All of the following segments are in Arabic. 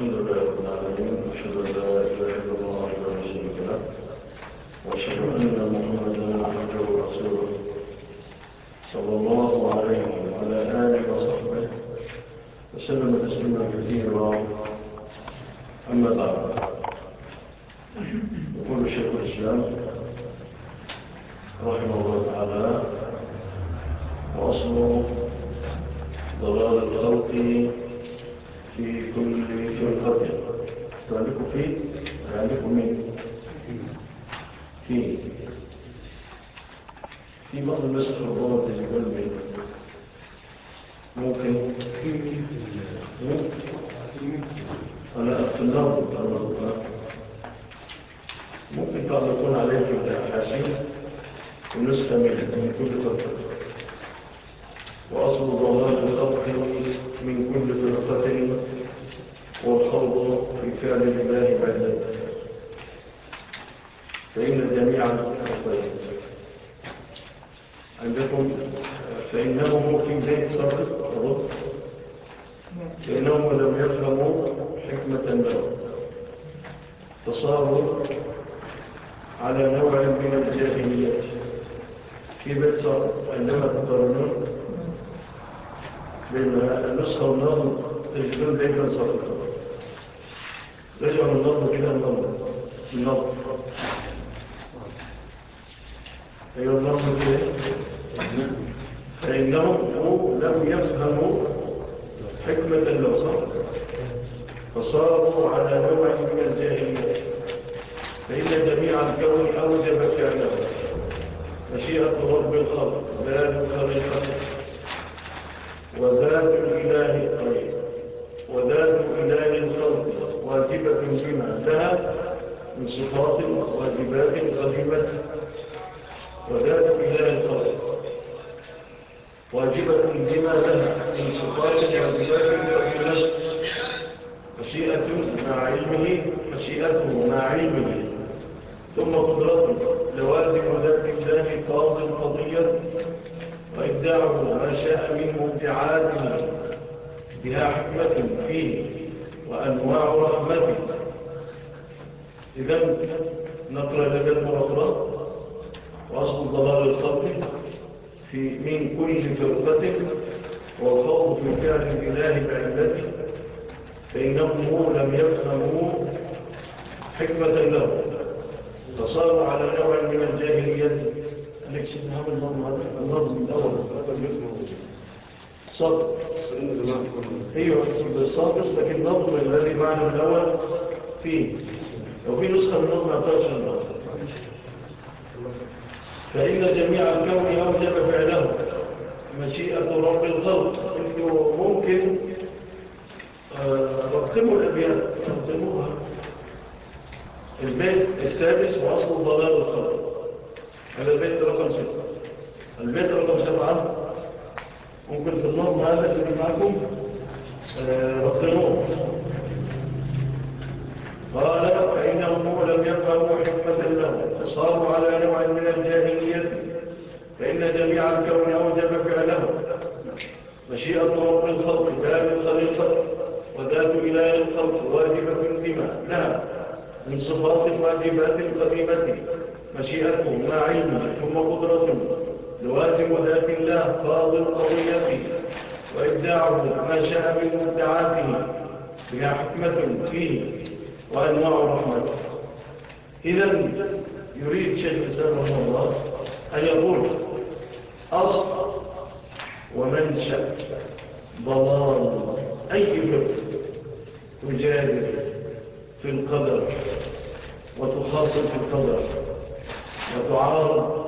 الحمد لله رب العالمين أشهد أن لا إله إلا الله وحده لا شريك له وأشهد أن محمدا عبده ورسوله صلى الله عليه وعلى آله وصحبه وسلم تسليما كثيرا. أما بعد يقول الشيخ الإسلام رحمه الله تعالى وأصل ضلال الخلق في كل فرقة تعلق في تعلق من في. في بعض الناس الحرارات يقول من ممكن أنا في النظر ممكن تعلقون عليه في الحاسين ونسخة من كل فرقة وأصل ضلال الخلق من كل فرقة والخوض في فعل الله بعد فإن جميع الخير عندكم فإنهم في بيت صدق فإنهم لم يفهموا حكمة له فصاروا على نوع من الجاهلية. في بيت صدق عندما تقارنون بين النسخة والنظم تجدون دايما صدقا رجعوا النظم كده النظم النظم أيها النظم كده. فإنهم لم يفهموا حكمة لو صدق فصاروا على نوع من الجاهلية. فإن جميع الكون أوجب فعله مشيئة رب الخلق ذات خليقة وذات الإله قريب وذات إله الخلق واجبة بما لها من صفات واجبات قديمة وذات إله الخلق واجبة بما لها من صفات واجبات قديمة مشيئة مع علمه مشيئته مع علمه. ثم قدرته لوازم ذات الله قاض القضية وإبداعه ما شاء من مبدعاته بها حكمة فيه وأنواع رحمته. إذن نقرأ لك المرطرة وأصل ضلال الخلق في من كل فرقة والخوض في فعل الإله بعلته فإنهم لم يفهموا حكمة له. فصاروا على نوع من الجاهلية أنك سيدنا هذا النظم هذا النظم الأول صدق أيوه بالصادق لكن النظم الذي معنى الأول فيه لو في نسخة من النظم أعطاش النظم فإن جميع الكون أوجب فعله. مشيئة رب الخلق. إنه ممكن رقموا الأبيات رقموها البيت السادس وأصل ضلال الخلق هذا البيت رقم ستة؟ البيت رقم سبعة. ممكن في النظم هذا الذي معكم رقموه قال فإنهم لم يفهموا حكمة له فصاروا على نوع من الجاهلية. فإن جميع الكون أوجب فعله مشيئة رب الخلق ذات الخليقة وذات إله الخلق واجبة بما لها من صفات واجبات قديمة مشيئته مع علمه ثم قدرته لوازم ذات الله قاض القضية وإبداعه ما شاء من مبدعاته بها حكمة فيه وأنواع رحمته إذن يريد شيخ الإسلام رحمه الله أن يقول أصل ومنشأ ضلال أي فرق تجادل في القدر وتخاصم في القدر. وتعارض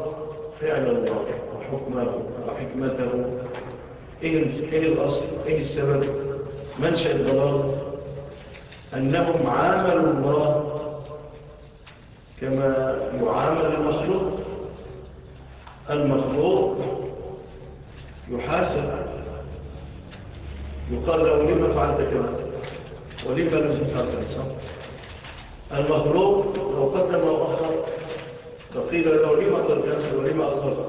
فعل الله وحكمه وحكمته. إيه الأصل؟ إيه السبب؟ منشأ الضلال. أنهم عاملوا الله كما يعامل المخلوق. المخلوق يحاسب يقال له لما فعلت كذا ولما لم تفعل كذا المخلوق لو قدم وأخر فقيل له لما تركت ولما أخر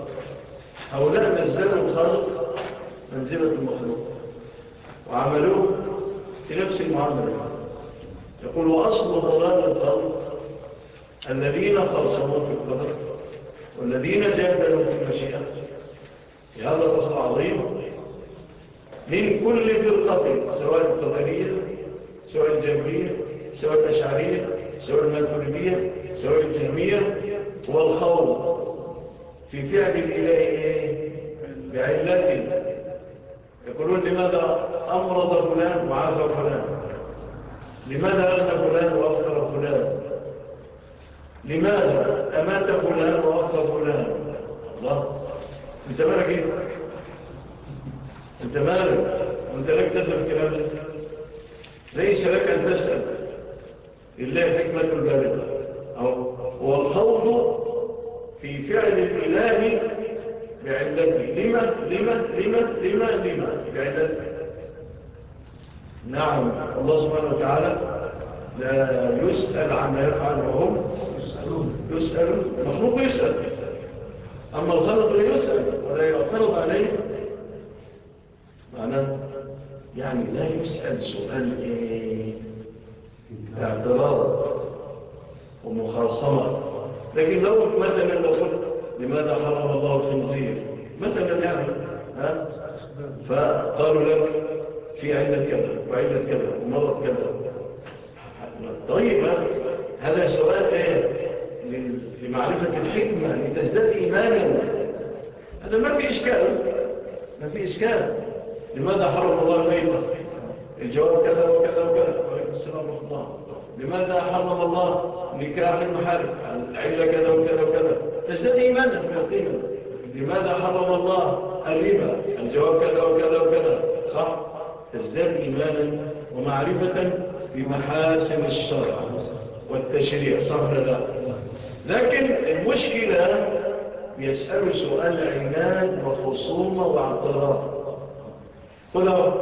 هؤلاء نزلوا الخلق منزلة المخلوق. وعملوه في نفس المعاملة. يقول وأصل ضلال الخلق الذين خاصموا في القدر والذين جادلوا في المشيئة. في هذا الأصل عظيم من كل فرقة سواء القدرية سواء الجبرية سواء الأشعرية سواء الماتريدية سواء الجهمية والخوض في فعل الإله بعلته يقولون لماذا أمرض فلان وعافى فلان؟ لماذا أغنى فلان وأفكر فلان؟ لماذا أمات فلان وأفكر فلان؟ الله. أنت مالك إيه؟ أنت مالك. وأنت لك تسأل الكلام ده. ليس لك أن تسأل. إلا حكمة البالغة. هو الخوض في فعل الإله بعلته لما؟ لما؟ لما؟ لما؟ لما؟ بعلته نعم. الله سبحانه وتعالى لا يسأل عما يفعل وهم يسألون. مخلوق يسأل. أما الخلق لا يسأل ولا يعترض عليه. معناه يعني لا يسأل سؤال إيه؟ اعتراض ومخاصمة. لكن لو مثلا لو قلت لماذا حرم الله الخنزير؟ مثلا يعني ها؟ فقالوا لك في علة كذا وعلة كذا ومرض كذا. طيب هذا سؤال إيه لمعرفة الحكمة لتزداد إيمانا. هذا ما في إشكال ما في إشكال. لماذا حرم الله الميتة الجواب كذا وكذا وكذا. وعليكم السلام ورحمة الله. لماذا حرم الله نكاح المحارب العلة كذا وكذا وكذا. تزداد إيمانا في القيمة لماذا حرم الله الربا؟ الجواب كذا وكذا وكذا. صح. تزداد إيمانا ومعرفة بمحاسن الشرع والتشريع. صح لا؟ لكن المشكلة يسأل سؤال عناد وخصومة واعتراض. قل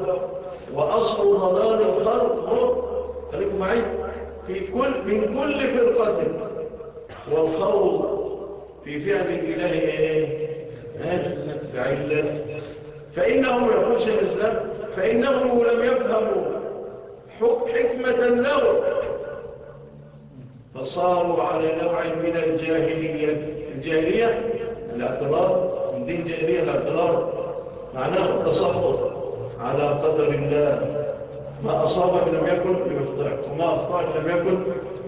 وأصل ضلال الخلق. خليكم معي في كل من كل فرقة. والخوض في فعل الإله إيه؟ بعلة. فإنهم يقول شيء الإسلام فإنهم لم يفهموا حكمة له. فصاروا على نوع من الجاهلية. الجاهلية؟ الاعتراض من دين جاهلية الاعتراض معناه التصفر على قدر الله. ما أصابك لم يكن ليخطئك وما أخطأك لم يكن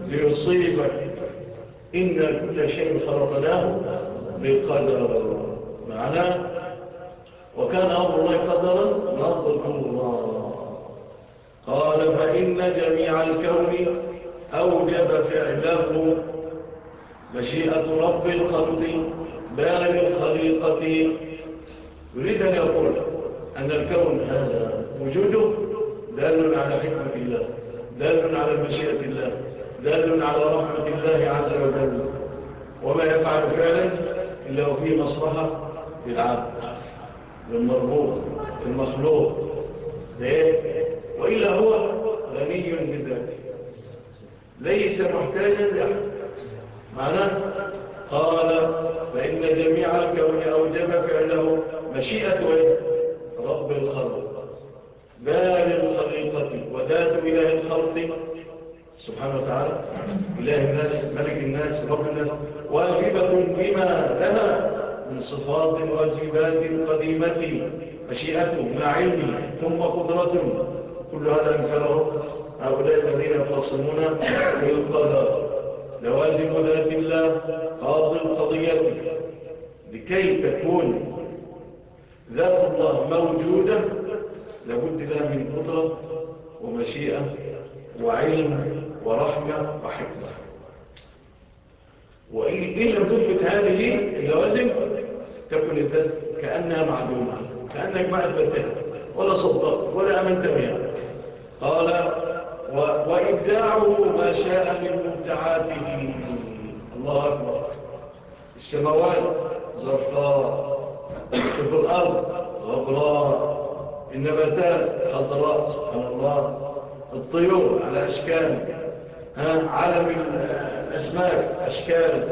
ليصيبك. إن كل شيء خلقناه بقدر معناه. وكان أمر الله قدرا مقدورا قال فإن جميع الكون أوجب فعله مشيئة رب الخلق بال الخليقة. يريد أن يقول أن الكون هذا وجوده دال على حكمة الله دال على مشيئة الله دال على رحمة الله عز وجل. وما يفعل فعلا إلا وفيه مصلحة للعبد للمربوط المخلوق وإلا هو غني بذلك ليس محتاجا لأحد. معناه؟ قال فإن جميع الكون أوجب فعله مشيئة رب الخلق. بال الخليقة وذات إله الخلق. سبحانه وتعالى. إله الناس ملك الناس رب الناس. واجبة بما لها من صفات واجبات قديمة. مشيئته مع علمه ثم قدرته كل هذا انكره هؤلاء الذين يخصمون بالقدر لوازم ذات الله قاضي القضية. لكي تكون ذات الله موجودة لابد لها من قدرة. ومشيئة وعلم ورحمة وحكمة. وإن لم تثبت هذه اللوازم تكون الذات كأنها معدومة كأنك ما أثبتها ولا صدق ولا أمنت بها قال وإبداعه ما شاء من مبتعاته. الله أكبر. السماوات زرقاء في الأرض غبراء. النباتات خضراء سبحان الله الطيور على أشكال عالم الأسماك أشكال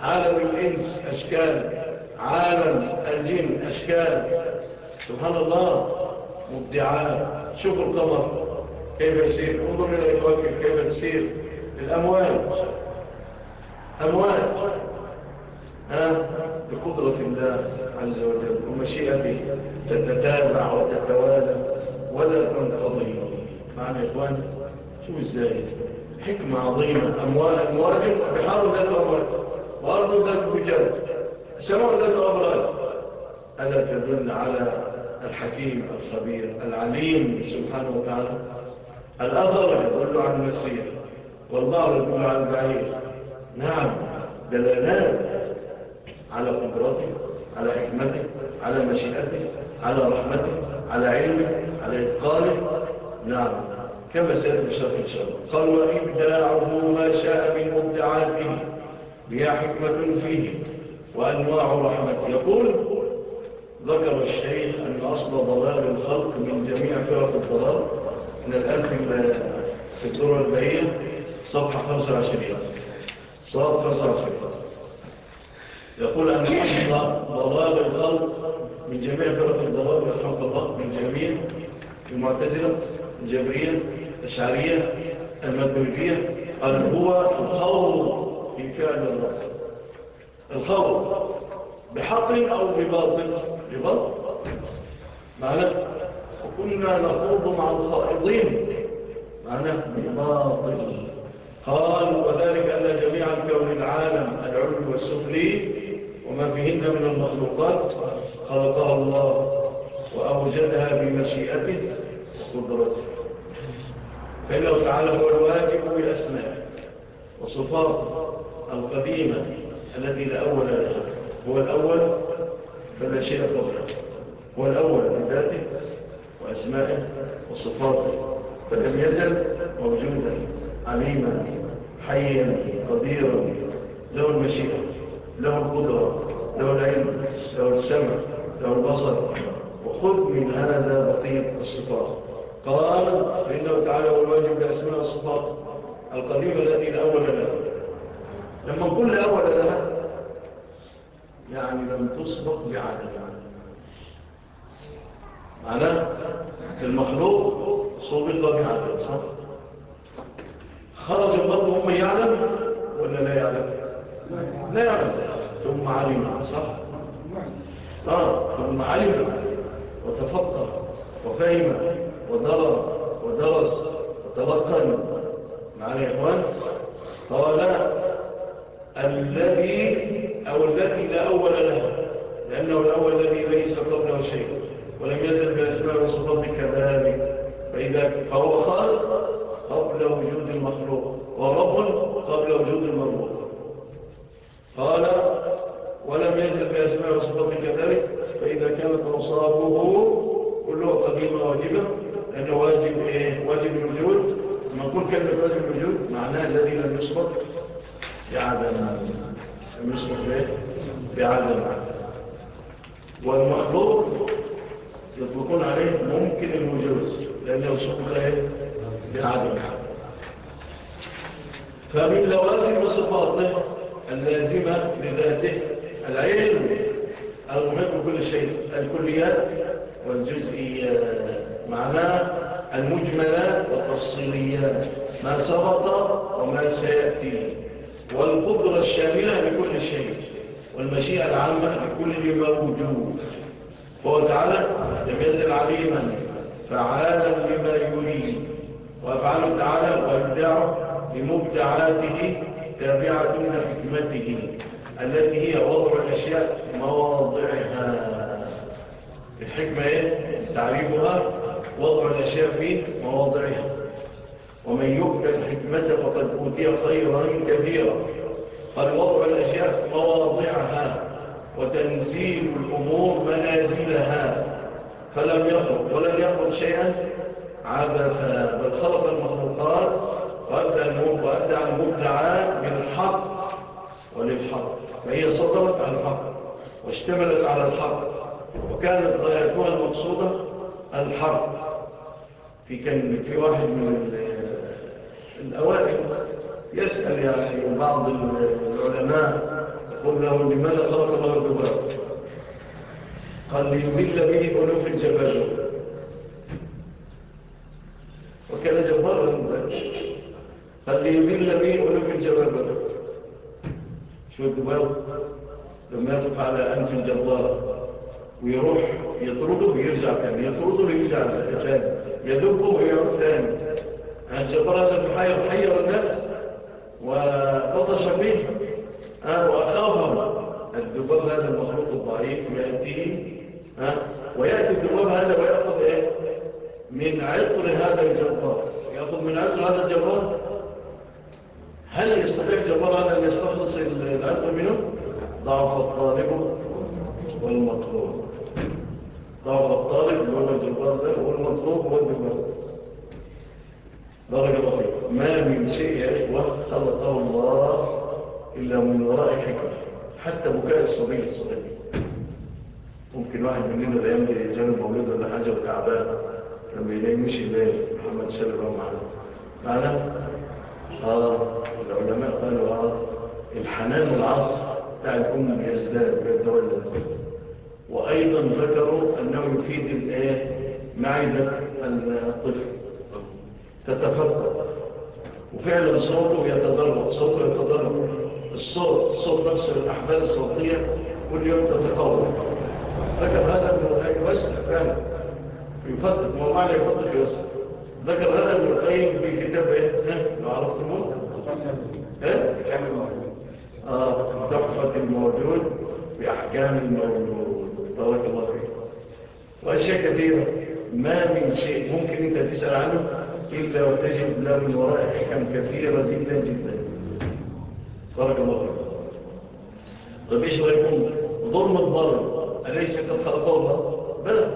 عالم الإنس أشكال عالم الجن أشكال. سبحان الله مبدعات شوفوا القمر كيف يسير. انظر إلى الكواكب كيف تسير. الأموال. أموال. بقدرة الله عز وجل ومشيئته. تتتابع وتتوالى ولا تنقضي معنى يا إخوان شو إزاي؟ حكمة عظيمة. أموال أموال بحر ذات أموال وأرض ذات بجال سماء ذات أبراد ألا تدل على الحكيم الخبير العليم سبحانه وتعالى؟ الأثر يدل على المسير والبعض يدل على البعير. نعم دلالات على قدرته على حكمته على مشيئته. على رحمته على علمه على إتقانه. نعم. كما سيد بشرط إن شاء الله. قال وإبداعه ما شاء من مبدعاته بها حكمة فيه وأنواع رحمته يقول ذكر الشيخ أن أصل ضلال الخلق من جميع فرق الضلال. من الآن في الدورة البعية صفحة 25 صفحة 25 يقول أن أصل ضلال الخلق من جميع فرق الضلال رحمة الله من جميع المعتزلة الجبرية الشعرية المدرجية قال هو الخوض في فعل الرب الخوض بحق أو بباطل؟ بباطل. معنى وكنا نخوض مع الخائضين. معنى بباطل. قال وذلك أن جميع الكون العالم العلم والسفلي وما فيهن من المخلوقات خلقها الله وأوجدها بمشيئته وقدرته. فإنه تعالى هو الواجب بأسماء وصفات القديمة التي لا أول لها. هو الأول فلا شيء قبله. هو الأول بذاته وأسمائه وصفاته. فلم يزل موجودا عليما حيا قديرا له المشيئة. له القدرة له العلم له السمع له البصر. وخذ من هذا بقية الصفات. قال فإنه تعالى هو الواجب بأسماء الصفات القديمة التي لا أول لها. لما نقول لا أول لها يعني لم تسبق بعدد. معناه المخلوق سبق بعدد صح؟ خرج الضرب هم يعلم ولا لا يعلم؟ لا ثم علم. صح. آه ثم علم. وتفكر. وفهم. ودرى ودرس. وتلقن. معنا يا إخوان. قال الذي أو الذي لا أول له لأنه الأول الذي ليس قبله شيء ولم يزل بأسماء وصفات كذلك فإذا فهو خالق قبل وجود المخلوق ورب قبل وجود المربوط قال ولم يزل بأسماء وصفات كذلك فإذا كانت أوصافه كلها قديمة واجبة لأنه واجب إيه؟ واجب الوجود لما نقول كلمة واجب الوجود معناه الذي لم يسبق بعدم لم يسبق إيه؟ بعدم والمخلوق يطلقون عليه ممكن الوجود لأنه سبق إيه؟ بعدم فمن لوازم صفاته اللازمة لذاته العلم المحيط بكل شيء الكليات والجزئيات معناه المجملات والتفصيليات ما سبق وما سيأتي. والقدرة الشاملة لكل شيء والمشيئة العامة لكل موجود. فهو تعالى لم يزل عليما فعالا لما يريد. وأفعاله تعالى وإبداعه لمبدعاته تابعة لحكمته التي هي وضع الأشياء مواضعها. الحكمة إيه؟ تعريفها وضع الأشياء في مواضعها. ومن يؤتى الحكمة فقد أوتي خيرا كثيرا قال وضع الأشياء مواضعها وتنزيل الأمور منازلها. فلم يخلق ولم يخلق شيئا عبثا. بل خلق المخلوقات وأبدع المبدعات بالحق وللحق فهي صدرت على الحق واشتملت على الحق وكانت غايتها المقصودة الحق في كان في واحد من الأوائل يسأل يعني بعض العلماء يقول له لماذا خلق الله الذباب قال ليذل به ألوف الجبال؟ وكان فاللي يذل به ألوف الجواب شو الدباب لما يقف على أنف الجبار ويروح يطرده ويرجع ثاني يطرده ويرجع ثاني يدبه ويعود ثاني الجبار هذا المحير حير الناس وبطش به وأخافهم الدباب هذا المخلوق الضعيف يأتيه ويأتي الدباب هذا ويأخذ إيه؟ من عطر هذا الجبار. يأخذ من عطر هذا الجبار هل يستطيع الجبار هذا أن يستخلص العطر منه؟ ضعف الطالب والمطلوب. ضعف الطالب هو الجبار ده والمطلوب هو الجبار بارك الله فيك. ما من شيء يا إخوة خلقه الله إلا من وراء حكمة. حتى بكاء الصبي الصغير ممكن واحد مننا الأيام دي جانب مولود ولا حاجة وتعبان. كان بينامش الليل محمد سلم معنا معنا آه العلماء قالوا آه الحنان والعطف بتاع الأم يزداد ويتولد وأيضا ذكروا أنه يفيد الآية معدة الطفل. تتفكر. وفعلا صوته يتضرر صوته يتضرر الصوت الصوت نفسه الأحبال الصوتية كل يوم تتطور ذكر هذا ابن يوسع فعلا. يفتت ما معنى يفتت يوسع ذكر هذا ابن القيم في كتاب إيه؟ لو عرفتموه؟ إيه آه تحفة الموجود بأحكام الموجود. بارك الله فيك. وأشياء كثيرة. ما من شيء ممكن أنت تسأل عنه إلا وتجد له من وراء حكم كثيرة جدا جدا. بارك الله فيك. طيب إيش رأيكم؟ ظلم الظلم أليس قد خلقه الله؟ بلى.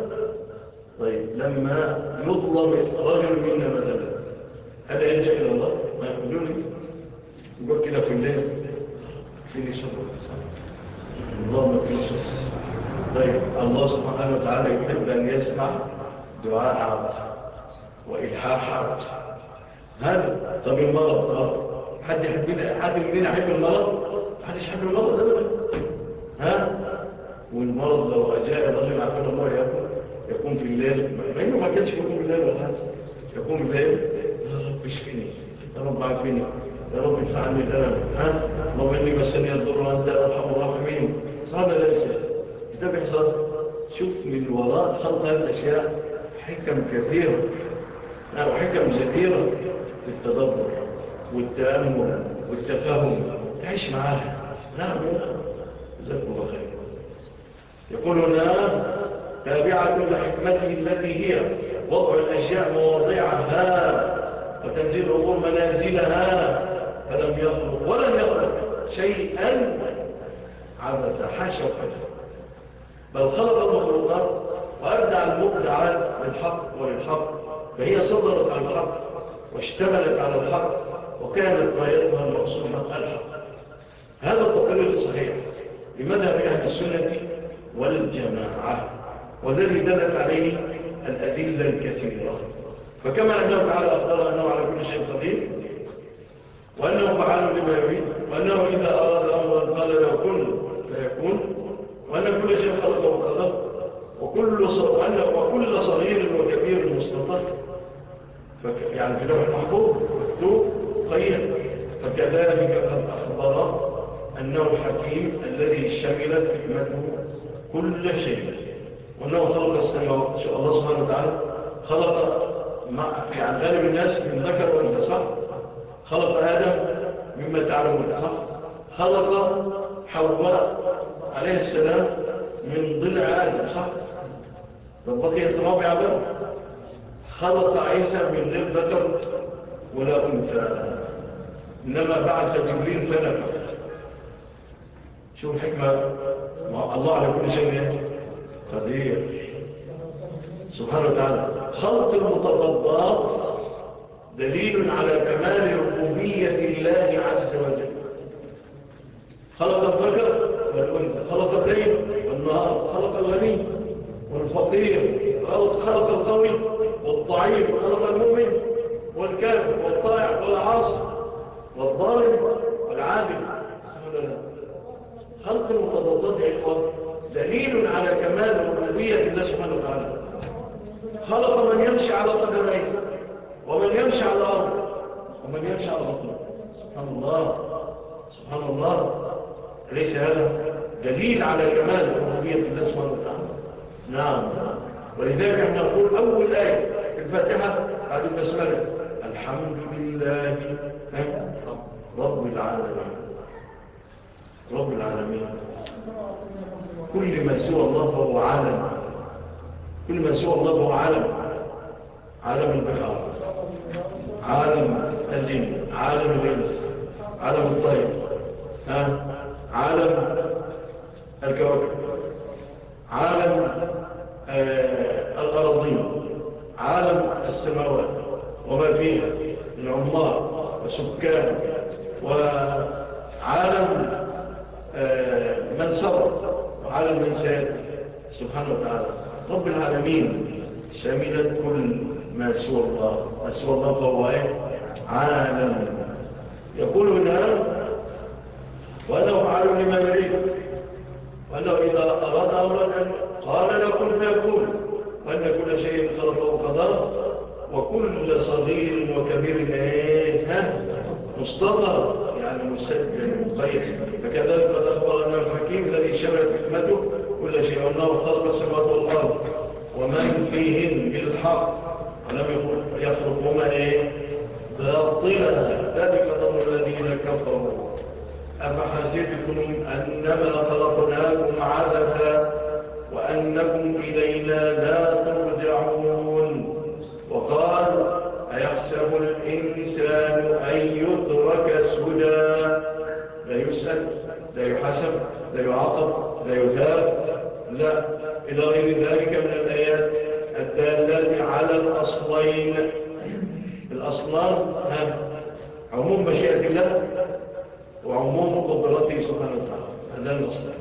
لما يظلم رجل منا مثلا هل يلجأ إلى الله؟ ما يقولون. يقول كده في الليل. فيني صبر الظلم فيه صبر طيب الله سبحانه وتعالى يحب أن يسمع دعاء عبد وإلحاح عبد هذا طب المرض حد يحبنا حد مننا يحب المرض؟ حد يحب المرض؟ أبدا ها؟ والمرض لو أجاء الرجل عفوا الله يكون يكون في الليل ما ما كانش يكون في الليل يكون في الليل يا رب اشفني يا رب عافني يا رب ادفع عني الألم ها؟ اللهم إني مسني الضر وأنت أرحم الراحمين. صار ليس ده بيحصل شوف من وراء خلق هذه الأشياء حكم كثيرة. أو حكم كثيرة في التدبر والتأمل والتفاهم تعيش معاها. نعم جزاكم الله خير. يقول هنا تابعة لحكمته التي هي وضع الأشياء مواضعها. وتنزيل الأمور منازلها. فلم يخلق ولم يخلق شيئا عبث حاشا وحاشا بل خلق المخلوقات وأبدع المبدعات للحق وللحق. فهي صدرت عن الحق واشتملت على الحق وكانت غايتها المقصودة الحق. هذا التقرير الصحيح لمذهب أهل السنة والجماعة. والذي دلت عليه الأدلة الكثيرة. فكما أنه تعالى أخبر أنه على كل شيء قدير وأنه فعال لما يريد وأنه إذا أراد أمرا قال له كن فيكون. وأن كل شيء خلقه وخلق وكل وكل صغير وكبير مستطر. يعني في لوح المحفوظ مكتوب قيم. فكذلك قد أخبر أنه الحكيم الذي شملت حكمته كل شيء. وأنه خلق السماوات الله سبحانه وتعالى. خلق يعني غالب الناس من ذكر وانت صح؟ خلق آدم مما تعلمون صح؟ خلق حواء عليه السلام من ضلع آدم صح؟ فبقيت رابع بقى خلق عيسى من غير ذكر ولا أنثى. إنما بعث جبريل فنفخ. شوف الحكمة الله على كل شيء. قدير سبحانه وتعالى خلق المتفضات دليل على كمال ربوبية الله عز وجل. خلق الذكر والأنثى خلق الليل والنهار خلق الغني والفقير خلق القوي والضعيف خلق المؤمن والكافر والطائع والعاصر والظالم والعادل. خلق المتضادات يا إخوة دليل على كمال ربوبية الله سبحانه وتعالى. خلق من يمشي على قدميه ومن يمشي على الأرض ومن يمشي على بطنه. سبحان الله سبحان الله. أليس هذا دليل على كمال ربوبية الله سبحانه وتعالى. نعم. ولذلك إحنا نقول أول آية الفاتحة بعد البسملة الحمد لله رب العالمين. رب العالمين. كل ما سوى الله فهو عالم. كل ما سوى الله فهو عالم. عالم البحار عالم الجن. عالم الإنس. عالم الطيب ها؟ عالم الكواكب. عالم آه الأرضين عالم السماوات. وما فيها من عمار وسكان. وعالم آه من صبر وعالم من سيد سبحانه وتعالى. رب العالمين شاملا كل ما سوى الله. ما سوى الله فهو عالم. يقول هنا وأنه فعل لما يريد وأنه إذا أراد أمرا قال لكل فيقول وأن كل شيء خلقه قدر وكل صغير وكبير إيه؟ مستطر يعني مسجل مقيد فكذلك قد أخبرنا الحكيم الذي شملت حكمته كل شيء وأنه خلق السماوات والأرض ومن فيهن بالحق. ولم يخلقهما إيه باطلا ذلك ظن الذين كفروا. أفحسبتم أنما خلقناكم عبثا وأنكم إلينا لا ترجعون وقال أيحسب الإنسان أن يترك سدى. لا يسأل لا يحسب لا يعاقب لا يثاب لا. إلى غير ذلك من الآيات الدالات على الأصلين. الأصلان عموم مشيئة الله وعموم قدرته سبحانه وتعالى. هذا الأصلان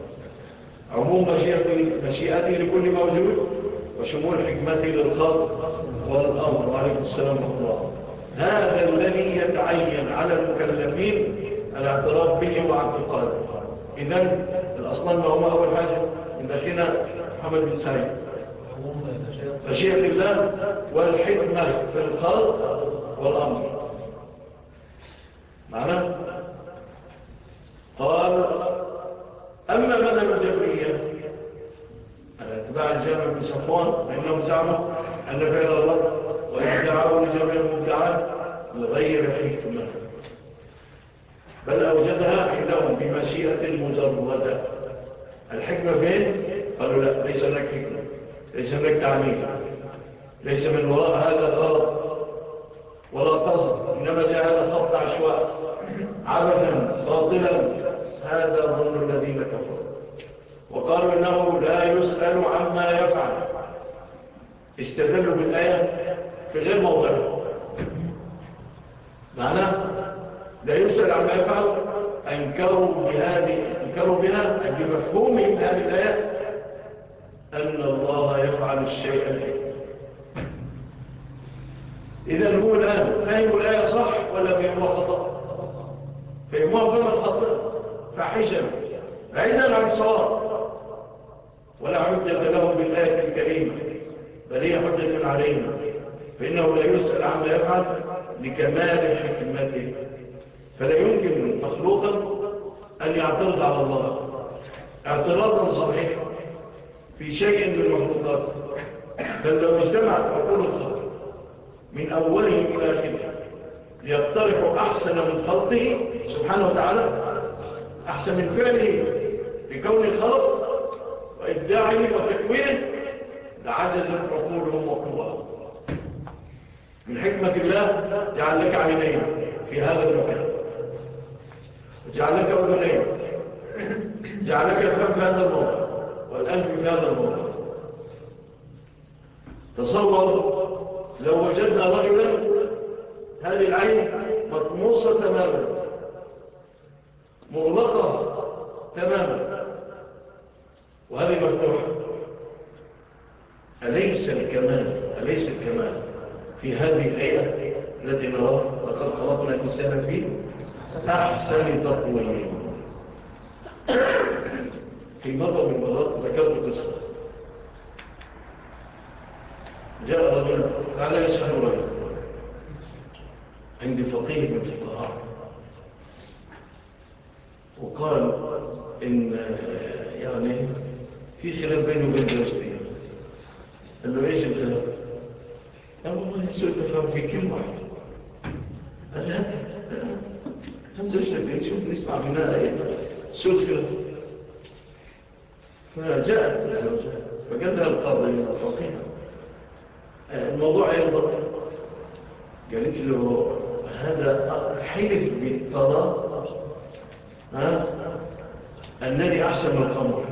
عموم مشيئته لكل موجود وشمول حكمته للخلق والأمر. وعليكم السلام ورحمة الله. هذا الذي يتعين على المكلفين الاعتراف به واعتقاده إذن الأصلان ما هو أول حاجة من داخلنا محمد بن سعيد. مشيئة الله والحكمة في الخلق والأمر. معنى؟ قال أما مذهب الجبرية الاتباع الجامع بن صفوان فإنهم زعموا أن فعل الله وإبدعوا لجميع المبدعات لغير حكمة. بل أوجدها عندهم بمشيئة مجردة. الحكمة فين؟ قالوا لا ليس لك حكمة ليس لك تعليم ليس من وراء هذا الغرض. ولا قصد إنما هذا خط عشواء عبثا باطلا هذا ظن الذين كفروا. وقالوا إنه لا يسأل عما يفعل. استدلوا بالآية. في غير موضعه معنى لا يسأل عما يفعل أنكروا بهذه أنكروا بها بمفهومهم هذه الآية أن الله يفعل الشيء إذا هو الآن فهم الآية صح ولا فهمها خطأ؟ فهمها فهم الخطأ فحشا بعيدا عن صواب ولا حجة لهم بالآية الكريمة بل هي حجة علينا. فإنه لا يسأل عما يفعل لكمال حكمته. فلا يمكن مخلوقا أن يعترض على الله. اعتراضا صحيحا في شيء من المخلوقات بل لو اجتمعت عقول الخلق من أولهم إلى آخره ليقترحوا أحسن من خلقه سبحانه وتعالى أحسن من فعله بكون الخلق وإبداعه وتكوينه لعجزت عقولهم وقوة من حكمة الله جعل لك عينين في هذا المكان. وجعل لك أذنين. جعل لك الفم في هذا الموضع والأنف في هذا الموضع. تصور لو وجدنا رجلا هذه العين مطموسة تماما مغلقة تماما. وهذه مفتوحة. أليس الكمال؟ أليس الكمال؟ في هذه الآية التي نراه لقد خلقنا الإنسان فيه أحسن تقويم في مرة من المرات ذكرت قصة. جاء رجل على يسأل رجل. عند فقيه من الفقهاء. وقال إن يعني في خلاف بينه وبين زوجته قال له إيش الخلاف؟ والله سوء تفهم في قال لا هم زوجتك شوف نسمع منها إيه سوء الخلاف فجاءت الزوجة فقال لها القاضي الفقيه الموضوع أيضا قالت له هذا حيث بالطلاق ها أنني أحسن من القمر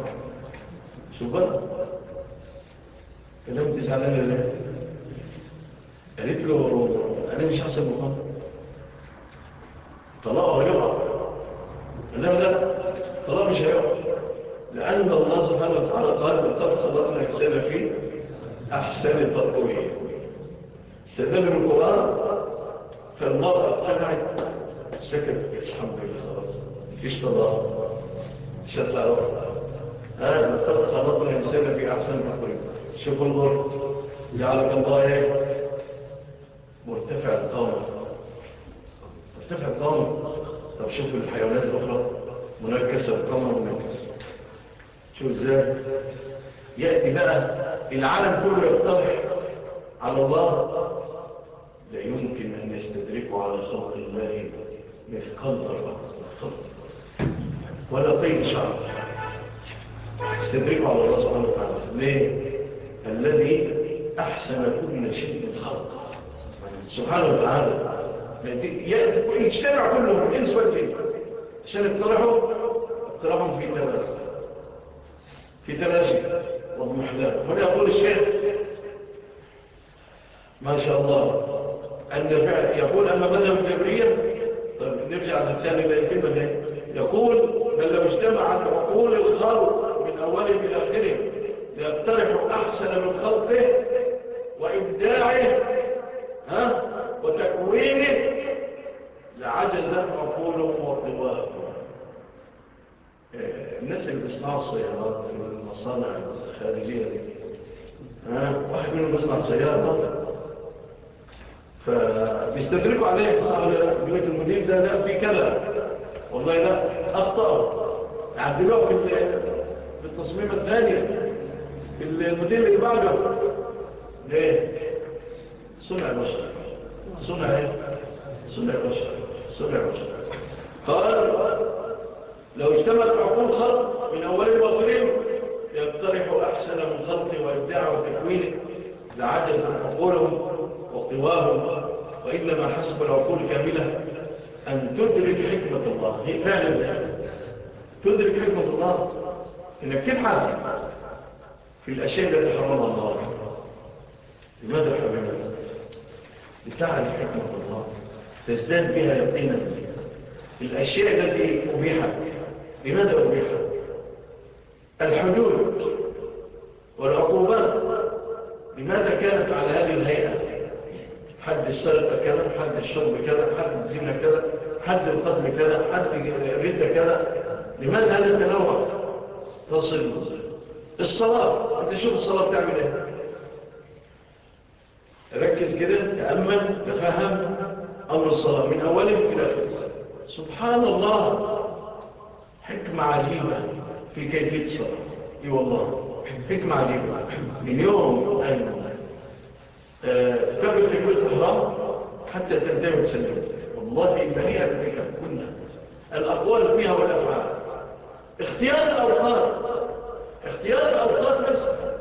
شو بقى كلام تزعلان لله قالت له أنا مش أحسن من القمر طلاق ويقع لا لا. طلاق مش هيقع. لأن الله سبحانه وتعالى قال لقد خلقنا الإنسان فيه أحسن التقوية استدل القرآن فالمرأة اقتنعت سكت. الحمد لله. خلاص مفيش طلاق؟ مش هتعرف هذا لقد خلقنا الإنسان في أحسن تقوية شوف الغر جعلك الله إيه؟ مرتفع القامة مرتفع القامة طب شوف الحيوانات الأخرى. منكسة القامة منكسة شوف إزاي. يأتي بقى العالم كله يقترح على الله. لا يمكن أن يستدركوا على خلق الله مثقال ذرة ولا طيب شعر. استدركوا على الله سبحانه وتعالى. ليه؟ الذي أحسن كل شيء خلق سبحانه وتعالى يجتمع كلهم الإنس والجن. عشان اقترحوا اقترحهم في ثلاثة في ثلاثة وضمحلات هنا يقول الشيخ ما شاء الله أن فعل يقول أما مذهب الجبرية طيب نرجع للثاني للكلمة دي. يقول بل لو اجتمعت عقول الخلق من أوله إلى آخره ليقترح أحسن من خلقه وإبداعه ها؟ وتكوينه لعجزت عقولهم وطواهم الناس اللي بيصنعوا السيارات في المصانع الخارجية دي ها؟ واحد منهم بيصنع سيارة فبيستدركوا عليه بيقول المدير ده لا في كذا. والله لا أخطأ يعدلوه في التصميم الثاني المدير اللي بعده. ليه؟ صنع بشر صنع صنع بشر صنع بشر قال لو اجتمعت عقول خلق من أولهم وآخرهم يقترح أحسن من خلقه وإبداعه وتكوينه لعجز عقولهم وقواهم. وإنما حسب العقول كاملة أن تدرك حكمة الله. هي فعلا. تدرك حكمة الله. إنك تبحث في الأشياء التي حرمها الله. لماذا حرمها؟ لتعرف حكمة الله. تزداد بها يقينا الأشياء التي أبيحت لماذا أبيحت؟ الحدود والعقوبات. لماذا كانت على هذه الهيئة؟ حد السرقة كذا حد الشرب كذا حد الزنا كذا حد القتل كذا حد الردة كذا. لماذا هذا التنوع؟ تصل. الصلاة. أنت شوف الصلاة بتعمل إيه؟ ركز كده تأمل تفهم أمر الصلاة. من أوله إلى آخره. سبحان الله. حكمة عجيبة في كيفية الصلاة. إي والله. حكمة عجيبة. من يوم أن قبل تكبير الإحرام حتى تنتهي وتسلم. والله المليئة بك كنا. الأقوال فيها والأفعال. اختيار الأوقات. اختيار الأوقات نفسها.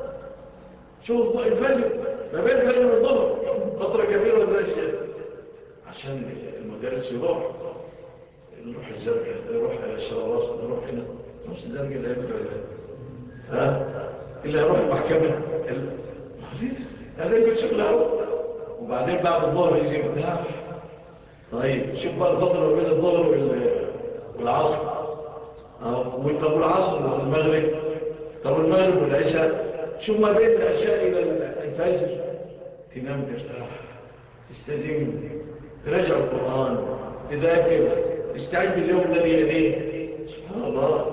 شوف الفجر. ما بين والظهر فترة كبيرة ولا عشان المدرس يروح يروح الزرقاء يروح الشراواص يروح هنا. نفس الزرقاء اللي يبقى ها؟ إلا يروح المحكمة. هذا يقول شغله وبعدين بعد الظهر يجي مرتاح طيب شوف بقى الفترة بين الظهر والعصر. طب العصر؟ والمغرب طب المغرب والعشاء. شوف ما بين العشاء إلى الفجر. تنام ترتاح تستجم تراجع القرآن. تذاكر. تستعد اليوم الذي يليه. سبحان الله.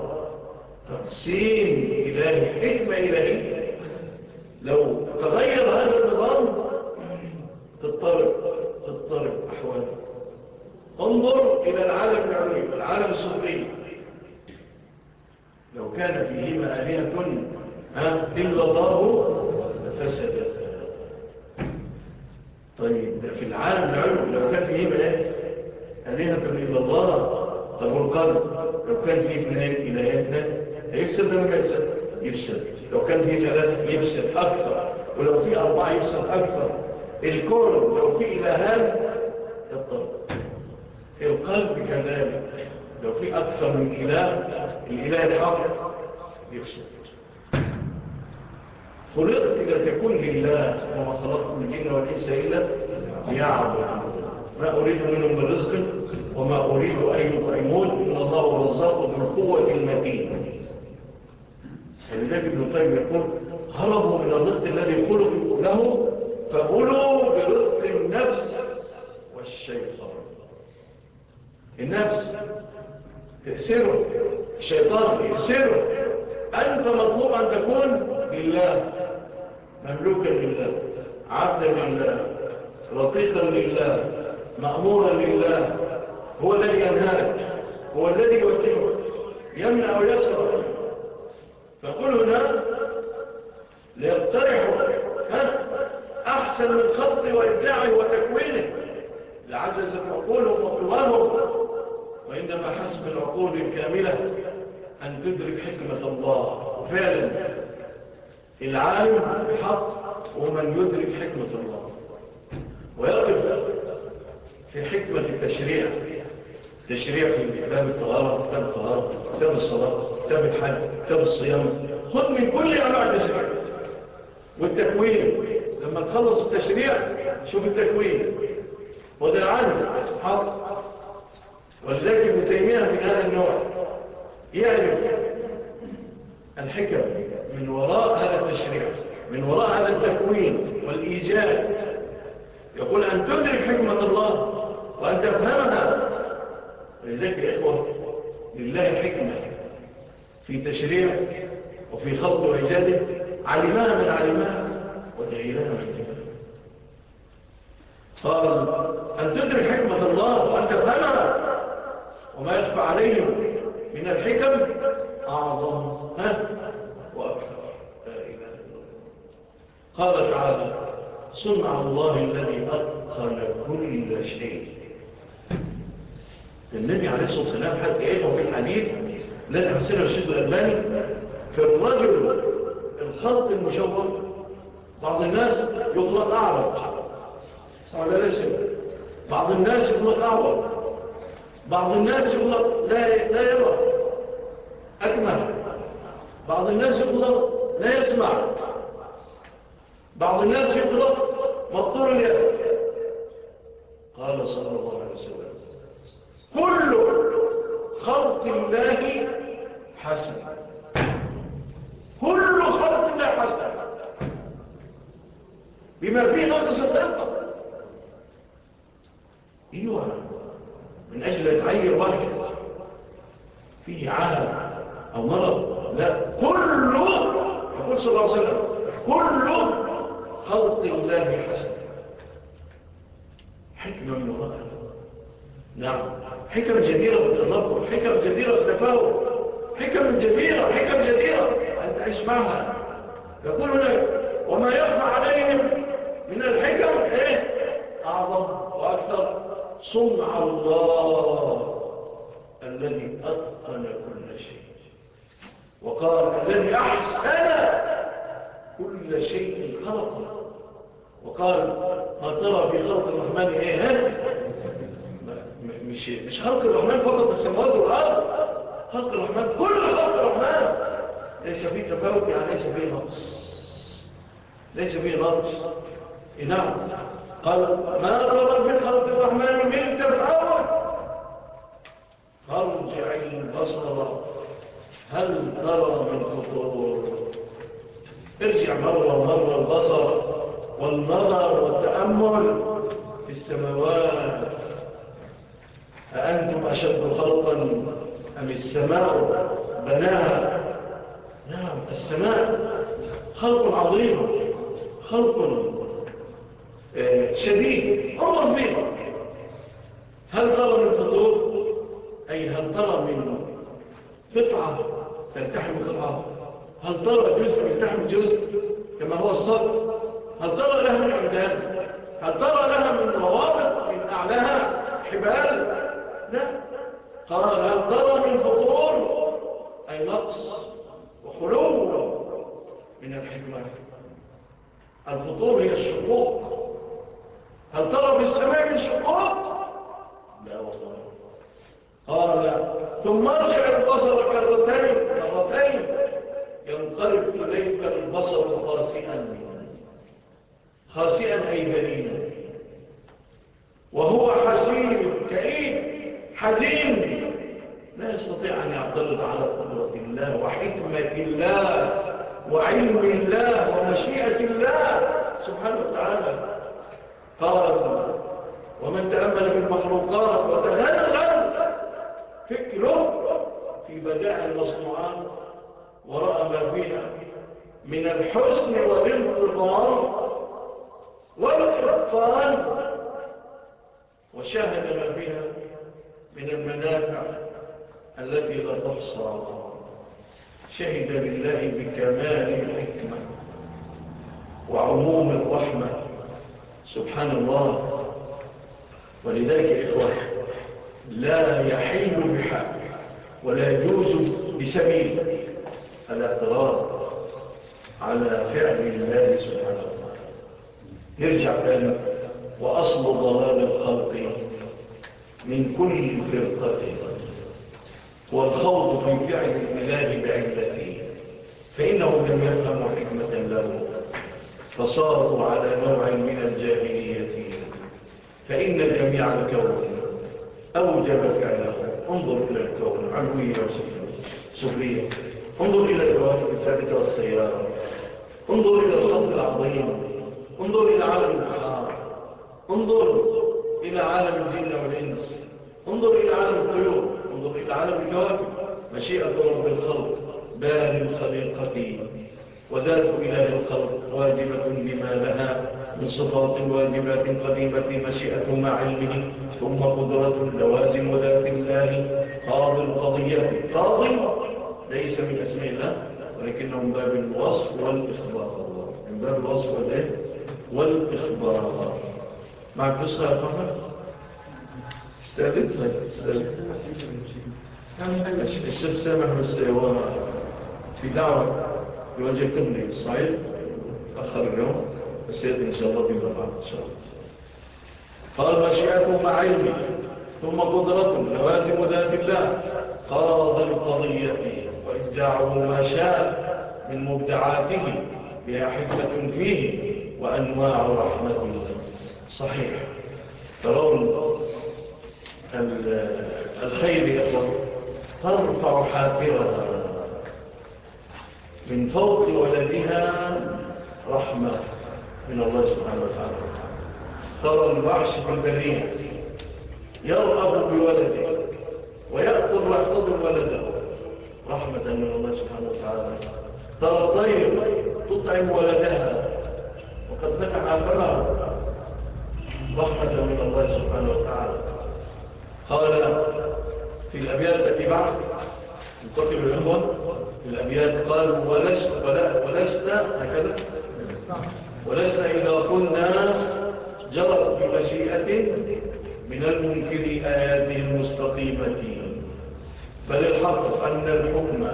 تقسيم إلهي حكمة إلهية. لو تغير هذا النظام تضطرب. تضطرب أحواله انظر إلى العالم العلوي. العالم السفلي. لو كان فيهما آلهة إلا الله فسد طيب في العالم العلوي لو كان فيهما آلهة إلا الله. طب والقلب لو كان فيه اثنين إلهات هيفسد ولا يفسد يفسد لو كان فيه ثلاثة يفسد أكثر ولو فيه أربعة يفسد أكثر. الكون لو فيه إلهان يضطر. القلب كذلك. لو في أكثر من إله الإله الحق يفسد خلقت إذا تكون لله وما خلقت الجن والإنس إلا ليعبد. ما أريد منهم من رزق وما أريد أن يطعمون إن الله رزاق ذو القوة المتين فلذلك ابن القيم يقول هربوا من الرزق الذي خلقوا له فقلوا برزق النفس والشيطان. النفس تأسره الشيطان يأسره أنت مطلوب أن تكون لله. مملوكا لله عبدا لله رقيقا لله مأمورا لله. هو الذي ينهاك هو الذي يوجهك يمنع ويسر. فقل هنا ليقترحوا أحسن من خط وإبداعه وتكوينه. لعجز عقولهم وقوامهم وإنما حسب العقول الكاملة أن تدرك حكمة الله وفعلا العالم بحق ومن يدرك حكمة الله. ويقف في حكمة التشريع. تشريع في كتاب الطهارة كتاب الطهارة كتاب الصلاة كتاب الحج كتاب الصيام. خذ من كل أنواع التشريع والتكوين لما تخلص التشريع شوف التكوين. وده العالم حق. ولذلك ابن تيمية من هذا النوع يعرف الحكم من وراء هذا التشريع من وراء هذا التكوين والإيجاد. يقول أن تدرك حكمة الله وأن تفهمها. ولذلك يا إخوة لله حكمة في تشريع وفي خلق وإيجاده. علمها من علمها وجعلها من جهلها قال أن تدرك حكمة الله وأن تفهمها. وما يخفى عليهم من الحكم أعظم وأكثر. لا قال تعالى صنع الله الذي أتقن كل شيء. النبي عليه الصلاة والسلام حتى يقف في الحديث الذي حسنه الشيخ الألباني في الرجل الخلق المشوه. بعض الناس يطلق أعرج صعب ليس بعض الناس يطلق أعور. بعض الناس يطلق لا, لا يرى. أكمل. بعض الناس يطلق لا يسمع. بعض الناس مطور اليد قال صلى الله عليه وسلم كل خلق الله حسن. كل خلق الله حسن. بما فيه نقص الرقة أيوه من أجل يتعير واحد فيه عالم. أو مرض. لا كله يقول صلى الله عليه وسلم كله خلق الله حسن حكمة من الله. نعم. حكم جديرة بالتنظر حكم جديرة بالتفاهم حكم جديرة حكم جديرة. أن تعيش معها. يقول لك وما يخفى عليهم من الحكم إيه؟ أعظم وأكثر. صنع الله الذي أتقن كل شيء. وقال الذي أحسن كل شيء خلقه. وقال ما ترى في خلق الرحمن إيه؟ هذا مش, مش خلق الرحمن فقط السماوات والأرض خلق الرحمن كل خلق الرحمن. ليس فيه تفاوت يعني ليس فيه نقص. ليس فيه نقص. نعم؟ قال ما ترى في خلق الرحمن من تفاوت. فارجع البصر. هل ترى من فطور ارجع مرة مرة البصر والنظر والتأمل في السماوات. أأنتم أشد خلقا أم السماء بناها؟ نعم السماء خلق عظيم خلق شديد انظر فيه هل ترى من فطور أي هل ترى من قطعة تلتحم قطعة هل ترى جزء يلتحم جزء كما هو الصدر هل ترى لها من عمدان؟ هل ترى لها من روابط من أعلاها؟ حبال؟ لا. قال هل ترى من فطور؟ أي نقص وخلو من الحكمة. الفطور هي الشقوق. هل ترى في السماء من شقوق؟ لا والله. قال ثم ارجع البصر كرتين مرتين. ينقلب إليك البصر خاسئا. خاسئا أي ذليلا وهو حزين كئيب حزين. لا يستطيع أن يعترض على قدرة الله وحكمة الله وعلم الله ومشيئة الله. سبحانه وتعالى قال ومن تأمل في المخلوقات وتغلغل فكره في بداع المصنوعات ورأى ما فيها من الحسن والانتظام والإتقان وشاهد ما فيها من المنافع التي لا تحصى. شهد لله بكمال الحكمة وعموم الرحمة. سبحان الله. ولذلك إخوة لا يحل بحال ولا يجوز بسبيل الاعتراض على فعل الله سبحانه وتعالى. نرجع تاني. وأصل ضلال الخلق من كل فرقة. والخوض في فعل الإله بعلته فإنهم لم يفهموا حكمة له. فصاروا على نوع من الجاهلية. فإن جميع الكون أوجب فعله انظر إلى الكون علوية وسفلية. انظر إلى الكواكب الثابتة والسيارة. انظر إلى الخط العظيم. انظر إلى عالم البحار انظر إلى عالم الجن والإنس. انظر إلى عالم الطيور. انظر إلى عالم الكواكب. مشيئة رب الخلق بار الخليقة. وذات إله الخلق. واجبة لما لها. من صفات واجبات قديمة مشيئة مع علمه. ثم قدرة لوازم ذات الله قاضي القضيات قاضي ليس من أسماء الله ولكنه من باب الوصف والإخبار. من باب الوصف والإخبار. معك نسخة يا محمد استاذت الشيخ سامح بس هو في دعوة يوجه كمني الصعيد أخر اليوم بس إن شاء الله بعد إن شاء الله. قال مشيئته مع علمه ثم قدرته لوازم ذات الله. قاضي القضية وإبداعه ما شاء من مبدعاته بها حكمة فيه وأنواع رحمته صحيح. ترون الخير يقول ترفع حافرها من فوق ولدها رحمة من الله سبحانه وتعالى. ترى الوحش في البرية. يرغب بولده ويأخذ ويحتضر ولده. رحمة من الله سبحانه وتعالى. ترى الطير تطعم ولدها وقد فتح فمها رحمة من الله سبحانه وتعالى. قال في الأبيات التي بعد نقتل الإخوة في الأبيات قال ولست, ولست هكذا. ولست إذا قلنا جرت بمشيئة من المنكر آياته المستقيمة. فللحق أن الحكم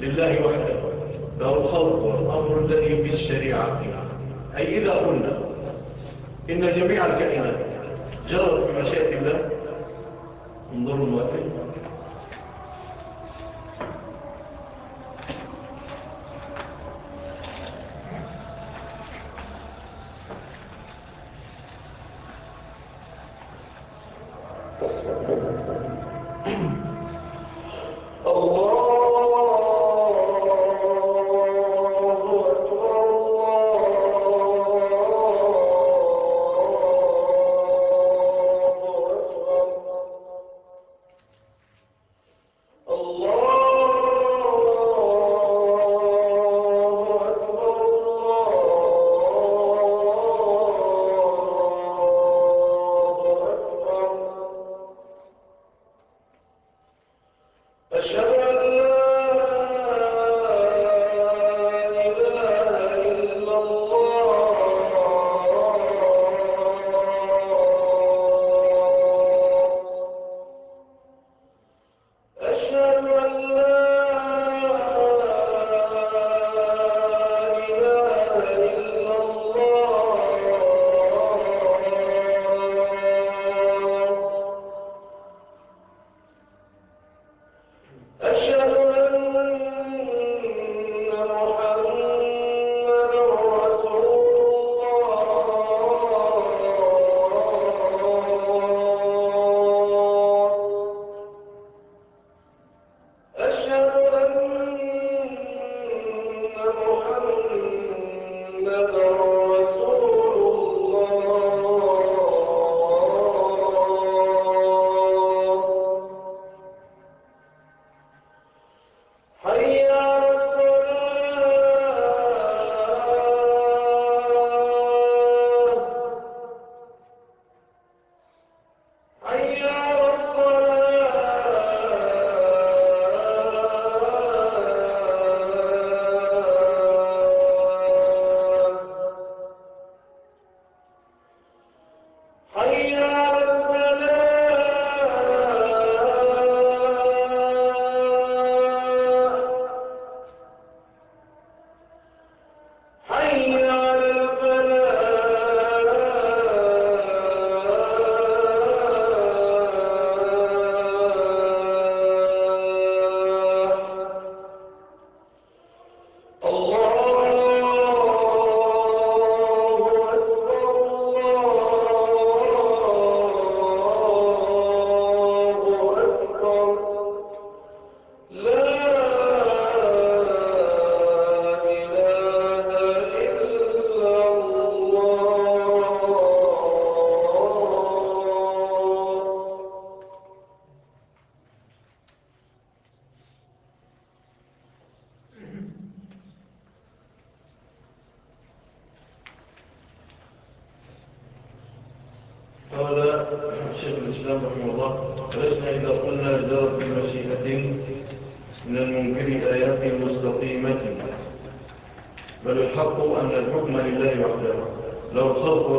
لله وحده له الخلق والأمر الذي في الشريعة أي إذا قلنا إن جميع الكائنات جرت بمشيئة الله انظروا المؤثر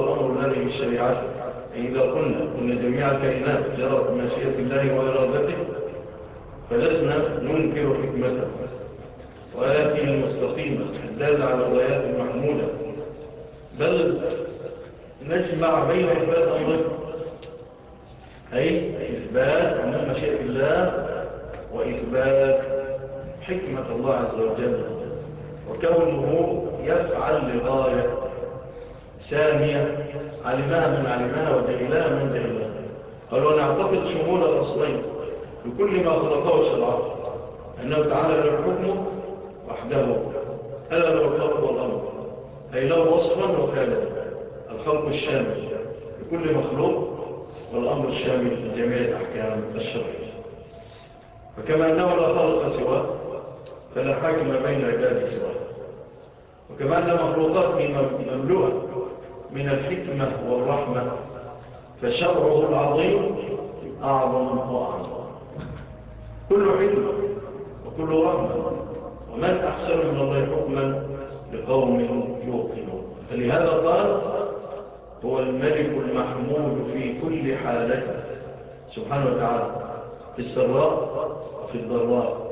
والأمر الذي بالشريعة إذا قلنا أن جميع الكائنات جرت مشيئة الله وإرادته فلسنا ننكر حكمته. وآياته المستقيمة الدالة على الغايات المحمودة بل نجمع بين إثبات أمرين. أي إثبات أمام مشيئة الله وإثبات حكمة الله عز وجل. وكونه يفعل لغاية سامية علمها من علمها وجهلها من جهلها قالوا نعتقد شمول الأصلين بكل ما خلقه شرعه أنه تعالى له حكمه وحده. ألا له الخلق والأمر. أي له وصفا وفعلا الخلق الشامل لكل مخلوق والأمر الشامل لجميع الأحكام الشرعية. فكما أنه لا خلق سواه فلا حاكم بين عباد سواه. وكما أن مخلوقات مملوءة من الحكمة والرحمة فشرعه العظيم أعظم وأعظم. كل حكمة وكل رحمة ومن أحسن من الله حكما لقوم يوقنون. فلهذا قال هو الملك المحمود في كل حالة. سبحانه وتعالى في السراء وفي الضراء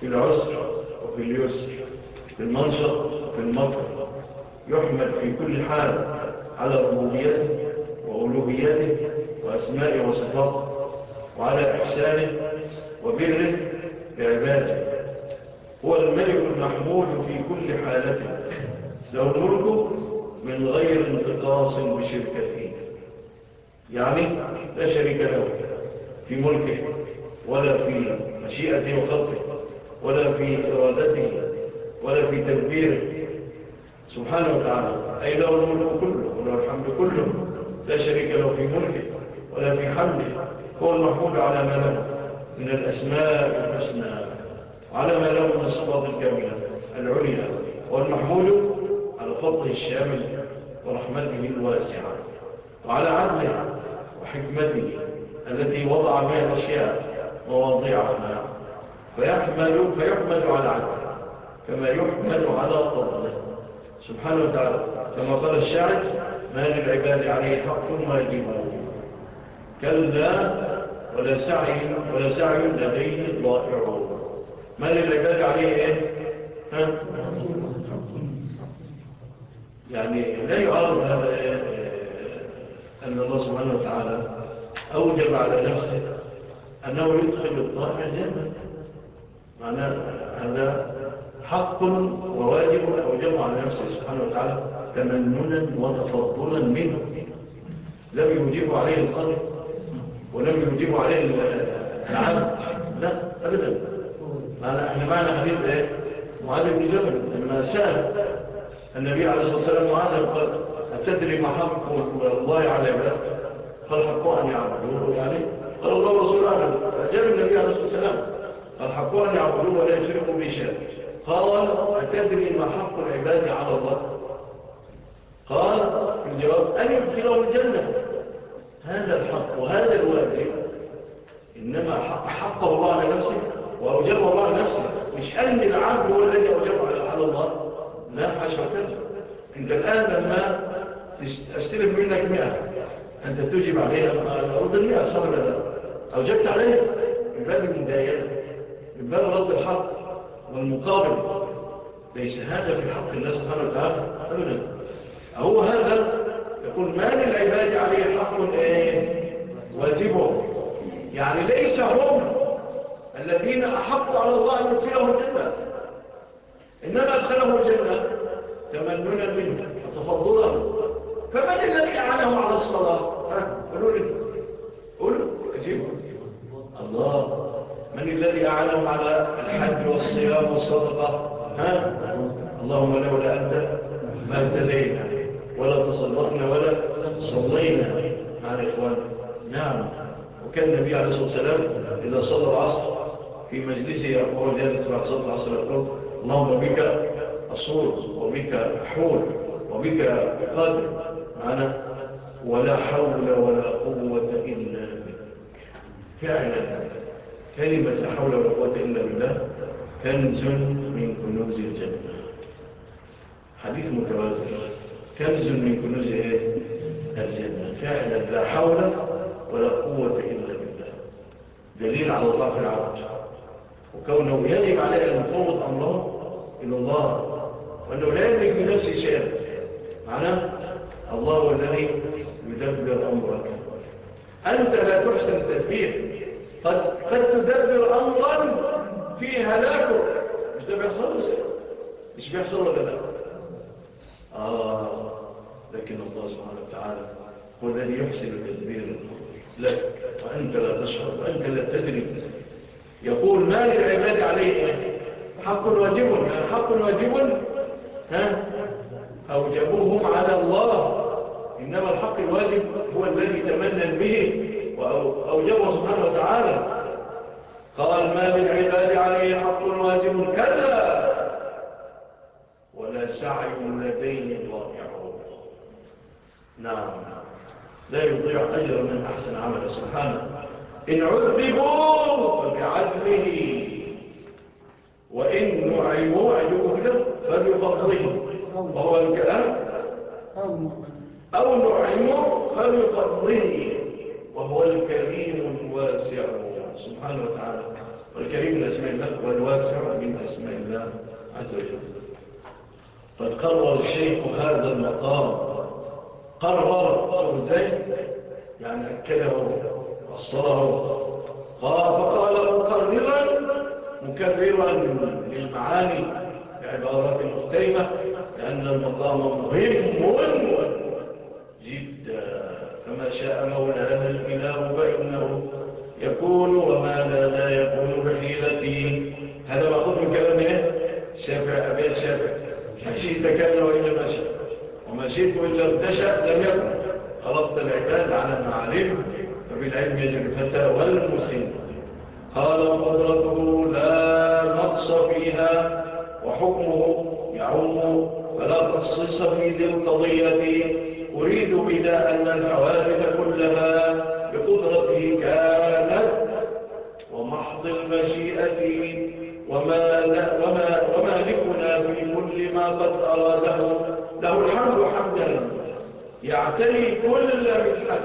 في العسر وفي اليسر في المنشط وفي المكر يحمد في كل حال على ربوبيته وألوهيته وأسمائه وصفاته وعلى إحسانه وبره بعباده. هو الملك المحمود في كل حالته. له الملك من غير انتقاص بشركته يعني لا شريك له في ملكه ولا في مشيئته وخلقه ولا في إرادته ولا في تدبيره. سبحانه وتعالى. أي له الملك كله وله الحمد كله. لا شريك له في ملكه ولا في حمده. هو المحمود على ما له من الأسماء الحسنى وعلى ما له من الصفات الكاملة العليا. والمحمود على فضله الشامل ورحمته الواسعة. وعلى عدله وحكمته التي وضع بها الأشياء مواضيعها فيحمل, فيحمل على عدله كما يحمل على فضله. سبحانه وتعالى كما قال الشاعر ما للعباد عليه حق واجب كلا ولا سعي ولا سعي لديه ضائع ما للعباد عليه إيه ها؟ يعني لا يعارض هذا إيه؟ أن الله سبحانه وتعالى أوجب على نفسه أنه يدخل الطائع الجنة معناه هذا حق وواجب أوجبه على نفسه سبحانه وتعالى تمننا وتفضلا منه. لم يجيب عليه القلب ولم يجيب عليه العبد لا أبدا. إحنا معنا حديث إيه؟ معاذ بن جبل لما سأل النبي عليه الصلاة والسلام معاذ قال أتدري ما حق الله على عباد قال حقه أن يعبدوه يعني؟ قال الله ورسوله أعلم. أجاب النبي عليه الصلاة والسلام قال حقه أن يعبدوه ولا يشركوا بشيء قال أتدري ما حق العباد على الله؟ قال في الجواب أن يدخلهم الجنة. هذا الحق وهذا الواجب. إنما حق, حق الله على نفسه وأوجبه الله على نفسه. مش أن العبد هو الذي أوجبه على الله. لا حشر كذا أنت الآن لما أستلم منك مئة أنت تجب عليها أرد المئة صار لا أوجبت عليه من باب المداينة من باب رد الحق. والمقابل ليس هذا في حق الله سبحانه وتعالى أبدا. هو هذا يقول ما للعباد عليه حق إيه واجبه يعني ليس هم الذين أحقوا على الله أن يدخلهم الجنة. إنما أدخلهم الجنة تمننا منه وتفضلا فمن الذي أعانهم على الصلاة؟ قولوا لي. قولوا. أجيبوا الله. من الذي أعانهم على الحج والصيام والصدقة؟ ها؟ اللهم لولا أنت ما اهتدينا ولا تصدقنا ولا صلينا مع الإخوان. نعم. وكان النبي عليه الصلاة والسلام إذا صلى العصر في مجلسه وهو جالس بعد صلاة العصر يقول اللهم بك أصول وبك أحول وبك قادر معنا. ولا حول ولا قوة إلا بك. فعلا. كلمة لا حول ولا قوة إلا بالله كنز من كنوز الجنة. حديث متواتر. كنز من كنوز إيه؟ الجنة. فعلا لا حول ولا قوة إلا بالله. دليل على ضعف العبد وكونه يجب عليه أن يفوض أمره إلى الله وأنه لا يملك بنفسه شيئا. معناه الله هو الذي يدبر أمرك. أنت لا تحسن التدبير. قد, قد تدبر أمرا فيه هلاكه. مش ده بيحصل مش بيحصل ولا لا آه لكن الله سبحانه وتعالى هو الذي يحسن التدبير لك وأنت لا تشعر وأنت لا تدري. يقول ما للعباد عليه حق واجب حق واجب ها؟ أوجبوهم على الله. إنما الحق الواجب هو الذي تمنى به وأوجبه سبحانه وتعالى. قال ما للعباد عليه حق واجب كلا ولا سعي لديه ضائع نعم لا يضيع أجر من أحسن عمل. سبحانه. إن عذبوا فبعدله. وإن نعموا له فبفضله. وهو الكلام. أو نعموا فبفضله. وهو الكريم الواسع. سبحانه وتعالى. والكريم من أسماء الله والواسع من أسماء الله عز وجل. قد قرر الشيخ هذا المقام. قرر إزاي يعني أكده وصله قال فقال مقررا مكررا للمعاني بعبارات مختلفة لأن المقام مهم جدا. كما شاء مولانا الإله فإنه يكون وما لا يكون بحيلتي؟ هذا مأخذ من كلامه شافع أبي الشافع شئت كان وإلا ما شاء وما شئت إلا ارتشأ لم يكن. خلقت العباد على معالم فبالعلم يجب الفتى والمسن قال قدرته لا نقص فيها وحكمه يعم فلا تخصص في ذي القضية. أريد بدا أن الحوادث كلها بقدرته كانت ومحض المشيئة وما, وما, وما لكنا في كل ما قد أراده. له الحمد حمدا يعتني كل من حد.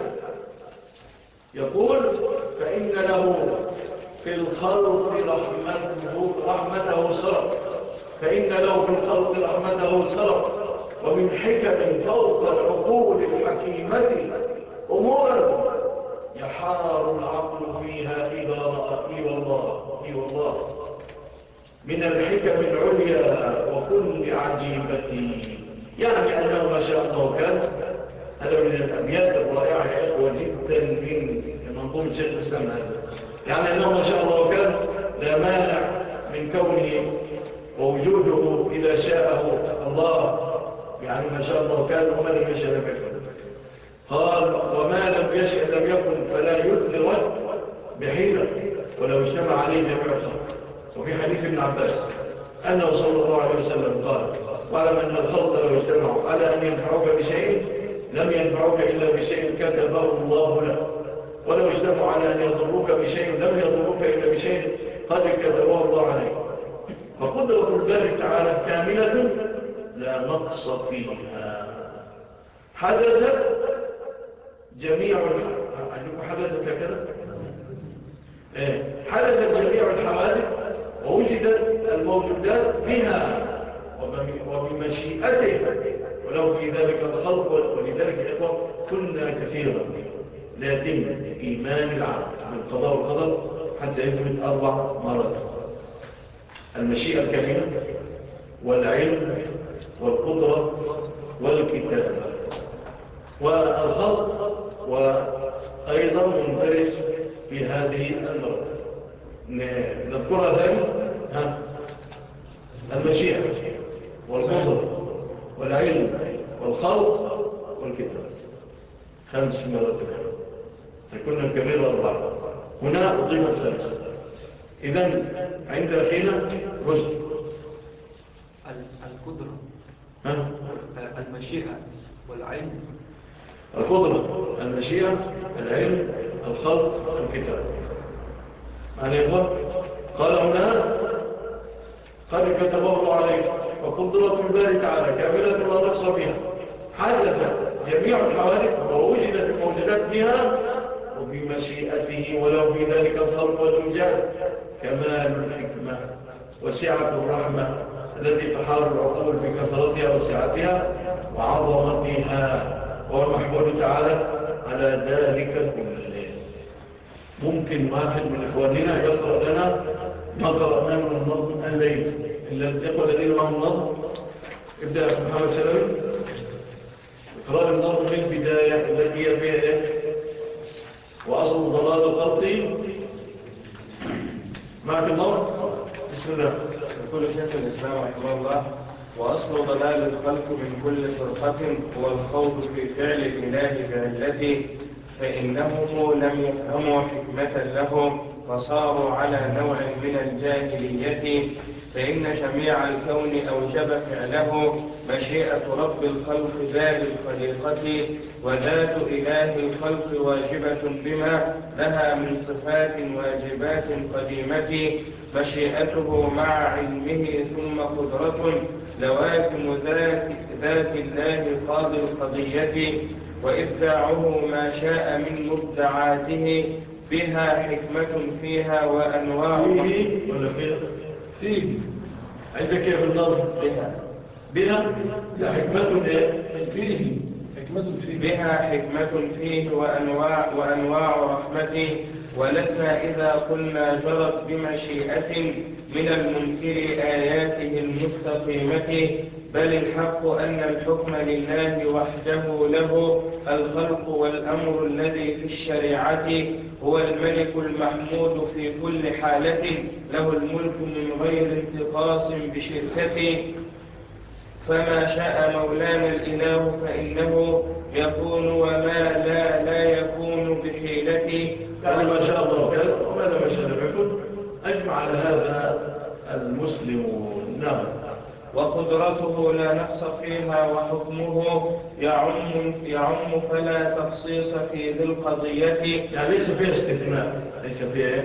يقول فإن له في الخلق رحمته, رحمته صرف فإن له في الخلق رحمته صرف ومن حكم فوق العقول الحكيمة أمورا يحار العقل فيها إذا رأى والله إي والله. من الحكم العليا وكل عجيبة. يعني أنه ما شاء الله كان هذا من الأبيات الرائعة يا جدا من منظوم شيخ الإسلام هذا. يعني أنه ما شاء الله كان لا مانع من كونه ووجوده إذا شاءه الله. يعني ما شاء الله كان وما لم يشاء لم يكن. قال وما لم يشاء لم يكن فلا يثر بحيلة ولو اجتمع عليه جميع الخلق وفي حديث ابن عباس أنه صلى الله عليه وسلم قال واعلم أن الخلق لو اجتمعوا على أن ينفعوك بشيء لم ينفعوك إلا بشيء كتبه الله لك. ولو اجتمعوا على أن يضروك بشيء لم يضروك إلا بشيء قد كتبه الله عليك. فقدرة الله تعالى كاملة لا نقص فيها. حدثت جميع عندكم حدثت كذا؟ إيه؟ حدثت جميع الحوادث ووجدت الموجودات بها وبمشيئته. ولو في ذلك الخلق ولذلك إخوة كنا كثيرا لا يتم إيمان العبد بالقضاء والقدر حتى يثبت أربع مرات. المشيئة الكاملة والعلم والقدرة والكتابة. والخلق وأيضا مندرس في هذه المرة نذكرها ثاني؟ ها المشيئة والقدرة والعلم والخلق والكتاب. خمس مرات. تكون الكبيرة أربعة هنا أضيف الثالثة إذن عند أخينا رشد القدرة المشيئة والعلم. القدرة المشيئة العلم الخلق الكتاب. يعني يقول قال هنا قد كتبه الله عليك وقدرة الله تعالى كاملة لا نقص فيها حدث جميع الحوادث ووجدت الموجودات بها وبمشيئته ولو في ذلك الخلق والإنجاز كمال الحكمة وسعة الرحمة التي تحار العقول بكثرتها وسعتها وعظمتها. والمحمول تعالى على ذلك كله ممكن واحد من إخواننا يقرأ لنا ما قرأنا من النظم الليل. الإخوة الذين معهم النظم. ابدأ محمد سلامي اقرأ النظم من البداية التي هي فيها إيه وأصل ضلال الخلق معك النظم؟ بسم الله. يقول شيخ الإسلام رحمه الله وأصل ضلال الخلق من كل فرقة هو الخوض في فعل الإله بعلته فإنهم لم يفهموا حكمة لهم فصاروا على نوع من الجاهلية. فإن جميع الكون أوجب فعله مشيئة رب الخلق ذات الخليقة وذات إله الخلق واجبة بما لها من صفات واجبات قديمة. مشيئته مع علمه ثم قدرة لوازم ذات, ذات الله قاضي القضية وإبداعه ما شاء من مبدعاته بها حكمة فيها وأنواع فيه. ولا فيه. عندك كيف النظر؟ بها. بها؟ لا حكمة إيه؟ فيه. حكمة فيه. بها حكمة فيه وأنواع, وأنواع رحمته ولسنا إذا قلنا جرت بمشيئة من المنكر آياته المستقيمة بل الحق أن الحكم لله وحده له الخلق والأمر الذي في الشريعة هو الملك المحمود في كل حالة له الملك من غير انتقاص بشركته. فما شاء مولانا الإله فإنه يكون وما لا لا يكون بحيلته. يعني ما شاء الله. كذا. وماذا ما شاء الله؟ أجمع على هذا المسلمون. نعم وقدرته لا نقص فيها وحكمه يعم, يعم فلا تخصيص في ذي القضية. يعني ليس فيها استثناء ليس فيها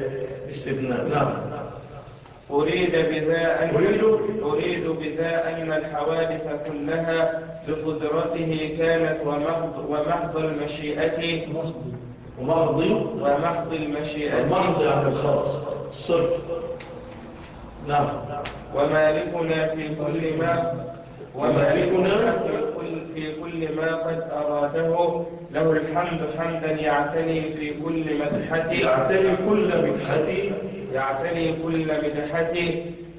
استثناء. نعم. أريد بذا أن أريد؟ أريد بذا أن الحوادث كلها بقدرته كانت ومحض, ومحض المشيئة. ومحض ومحض المشيئة. ومحض يعني الخاص الصرف نعم. ومالكنا في كل ما ومالكنا في كل, ما قد أراده. له الحمد حمدا يعتني في كل مدحة يعتني كل مدحة يعتني كل مدحة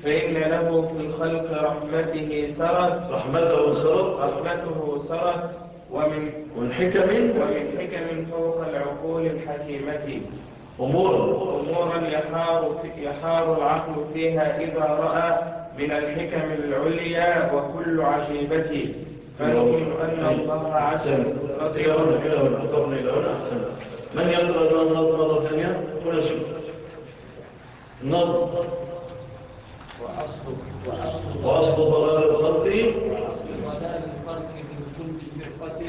فإن له في الخلق رحمته سرد رحمته سرد رحمته سرد ومن ومن حكم ومن حكم فوق العقول الحكيمة. أمورا أمورا يحار, يحار العقل فيها إذا رأى من الحكم العليا وكل عجيبة. فنؤمن أن الله ونحضرنا إلى هنا. أحسن. من يقرأ النظر مرة ثانية؟ هنا شوف النظر وأصل وأصل ضلال الخلق وأصل ضلال الخلق من كل فرقة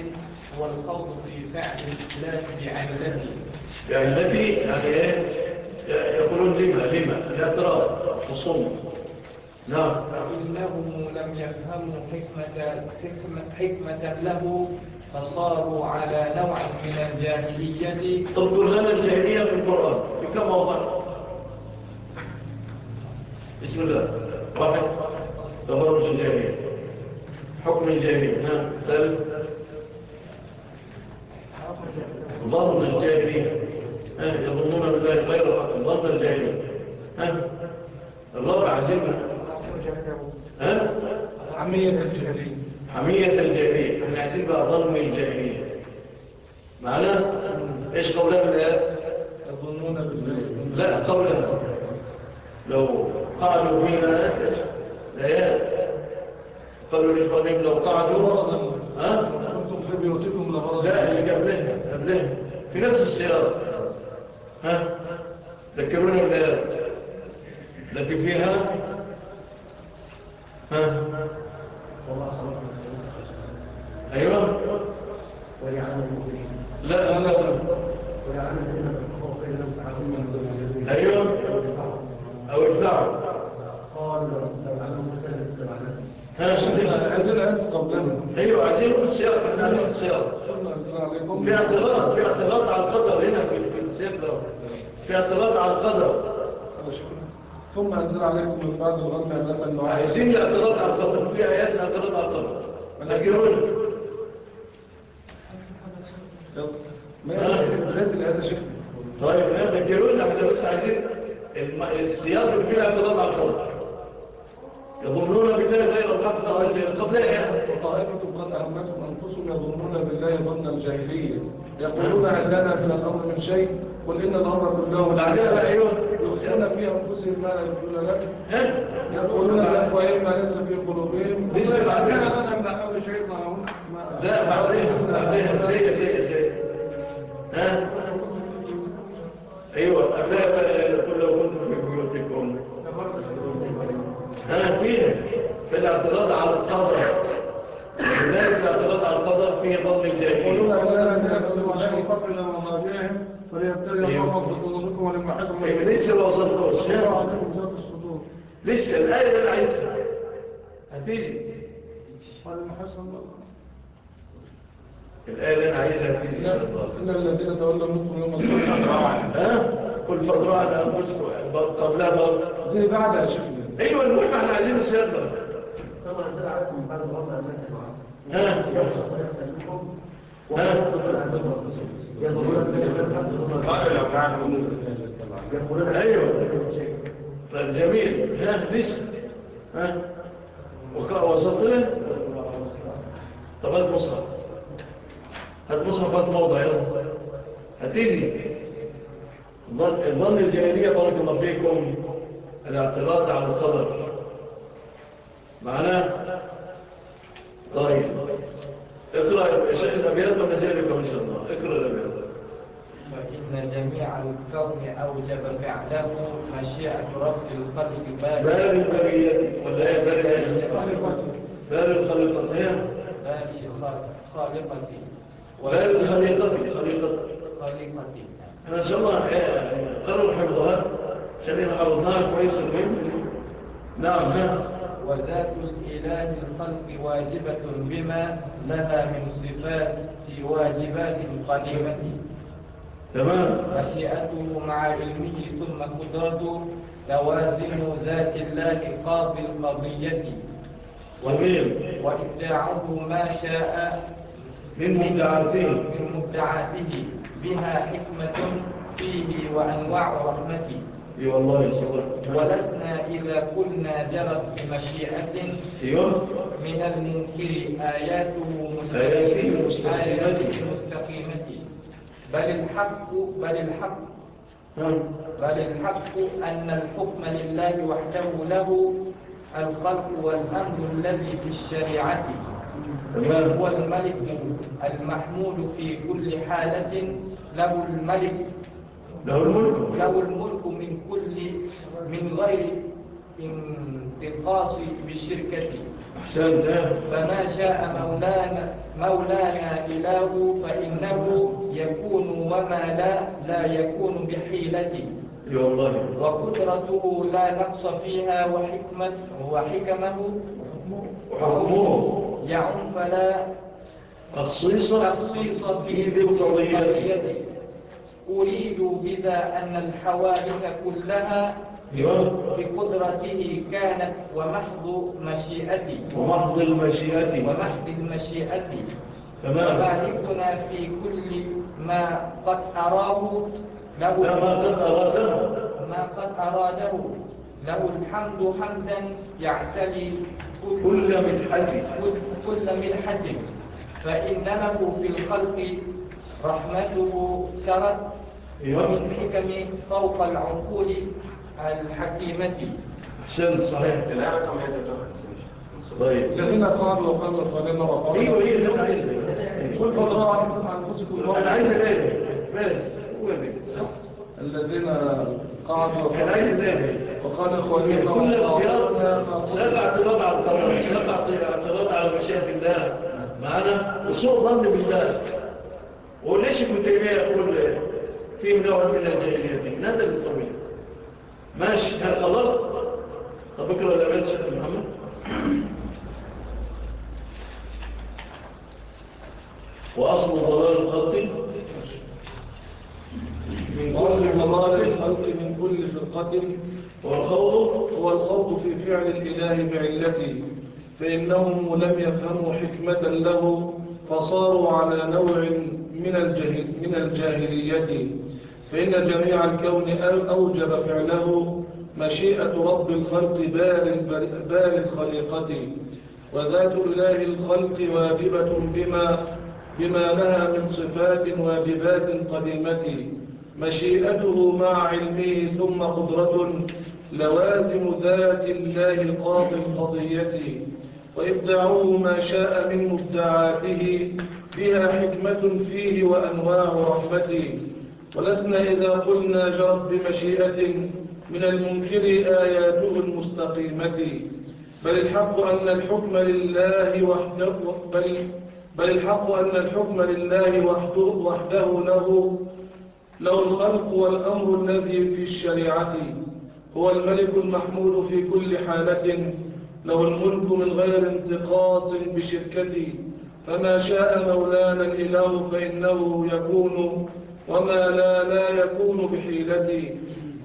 هو الخوض في فعل الإسلام بعلته يعني التي يعني إيه؟ يقولون لما لما؟ الاعتراض وصم نعم. فإنهم لم يفهموا حكمة, حكمة, حكمة له فصاروا على نوع من الجاهلية. تذكر لنا الجاهلية في القرآن في كم موضع؟ بسم الله. واحد. تبرج الجاهلية. حكم الجاهلية. ها ثالث. ظن الجاهلية. يظنون بالله غير حق ظن الجاهلية. ها الرابع عزيزنا ها عمية الجاهلية. حمية الجاهلية. إحنا عايزين بقى ظلم الجاهلية. معنا إيش قولها بالآيات يظنون بالله. لا قولها. لو قعدوا فينا الآيات قالوا للقضيب لو قعدوا ها؟ في بيوتكم لا اللي قبلها قبلها في نفس السيارة ها؟ ذكرونا ولا لكن فيها؟ ها؟ أيوة. لا لا لا. إن لم أيوة. أو ادفعوا قال لو عنهم عايزين نقول السياق إحنا عايزين السياق ثم أنزل عليكم. في اعتراض في اعتراض على القدر هنا في السياق ده. في اعتراض على القدر. ثم أنزل عليكم من بعد الغم أمنة النعاس عايزين الاعتراض على القدر. في ايات الاعتراض على القدر. لكن طيب إحنا ذكرونا إحنا بس عايزين السياق اللي فيه اعتراض على القدر. يظنون بالله غير الحق قبل يعني وطائفة قد أهمتهم أنفسهم يظنون بالله ظن الجاهلية. يقولون هل لنا من الأمر من شيء قل إن الأمر كله بقى أيوه. يخشون في أنفسهم ما لا يقولون لك. ها؟ يقولون بأفواههم ما ليس في قلوبهم. ليس. لنا من أمر شيء ما لا بعدين بعدين زي زي زي ها؟ أيوه. لا بقى كل لو كنتم في بيوتكم ها فيه في الاعتراض على القدر. لذلك الاعتراض على القدر فيه ظن يقولون الجاهلية هل لنا من الأمر شيء قبل مضاجعهم فليبتلي. الله بقلوبكم ولما حسن إيه، لسه ما وصلتوش الله لسه الآية اللي أنا عايزها هتيجي. ولما حسن الآية اللي أنا عايزها هتيجي إن الله. الذين تولوا منكم يوم القيامة. ها؟ كل فترة على أنفسكم. قبلها برضه زي بعد يا شيخنا أيوه المهم إحنا عايزين السياق النعاس ها يقولون أيوه طيب جميل. ها لسه ها؟ وصلت له طب هات مصحف. هات مصحف هات موضع يلا. هتيجي الظن الجاهلية بارك الله فيكم. الاعتراض على القدر. معناه؟ طيب. اقرأ يا شيخ الأبيات لكم إن شاء الله؟ اقرأ الأبيات. فإن جميع الكون أوجب فعله مشيئة رب الخلق بار بارئ البرية. ولا هي بار بار الخليقة. هي؟ الخلق خالقتي بار الخليقة خليقة ان شاء الله قرر حفظها. إحنا حفظناها كويس المهم نعم ها وذات الإله الخلق واجبة بما لها من صفات واجبات قديمة. تمام. مشيئته مع علمه ثم قدرته لوازم ذات الله قاضي القضية. جميل. وإبداعه ما شاء من مبدعاته. من مبدعاته. بها حكمة فيه وأنواع رحمة إي والله يا ولسنا إذا قلنا جرت بمشيئة أيوه. من المنكر آياته مستقيمة. آياته مستقيمة. بل الحق بل الحق ها بل الحق أن الحكم لله وحده له الخلق والأمر الذي في الشريعة. هو الملك المحمود في كل حالة. له الملك. له الملك. له الملك من غير انتقاص ها. فما شاء مولانا مولانا إله فإنه يكون وما لا لا يكون بحيلته وقدرته لا نقص فيها وحكمة وحكمه وحكمه. يعم فلا تخصيصا تخصيص في في بالقضية أريد بذا أن الحوادث كلها بقدرته كانت ومحض مشيئتي. ومحض المشيئة. ومحض المشيئة. تمام. ومالكنا في كل ما قد أراه له ما قد أراده ما قد أراده. له الحمد حمدا يعتلي كل مدحته كل- ملحة فإن له في الخلق رحمته سرت. أيوه. ومن حكم فوق العقول الحكيمة. احسنت صحيح. الآية رقم 153 طيب. الذين قالوا وقالوا الظالمين وقالوا أيوه إيه اللي أنا عايزه قل فضروا عليكم أنفسكم أنا عايز الاقي بس. هو الذين قعدوا كان عايز الاقي وقال إخواننا كل السياق سبع اعتراض على القدر سبع اعتراض على مشيئة الله معنا وسوء ظن بالله. وليش ابن تيمية يقول فيه نوع من الجاهلية؟ هذا الطبيعي. ماشي هل خلاص طب اقرأ الأبيات يا محمد؟ وأصل ضلال الخلق. من كل ضلال الخلق من كل فرقة والخوض هو الخوض في فعل الإله بعلته. فإنهم لم يفهموا حكمة له فصاروا على نوع من الجاهلية. فإن جميع الكون أوجب فعله مشيئة رب الخلق بال الخليقة. وذات الله الخلق واجبة بما بما لها من صفات واجبات قديمة. مشيئته مع علمه ثم قدرة لوازم ذات الله قاضي القضية. وإبداعه ما شاء من مبدعاته بها حكمة فيه وأنواع رحمته. ولسنا إذا قلنا جرت بمشيئة من المنكر آياته المستقيمة. بل الحق أن الحكم لله وحده بل, بل الحق أن الحكم لله وحده, وحده له له الخلق والأمر الذي في الشريعة. هو الملك المحمود في كل حالة. له الملك من غير انتقاص بشركته. فما شاء مولانا الإله فإنه يكون وما لا لا يكون بحيلته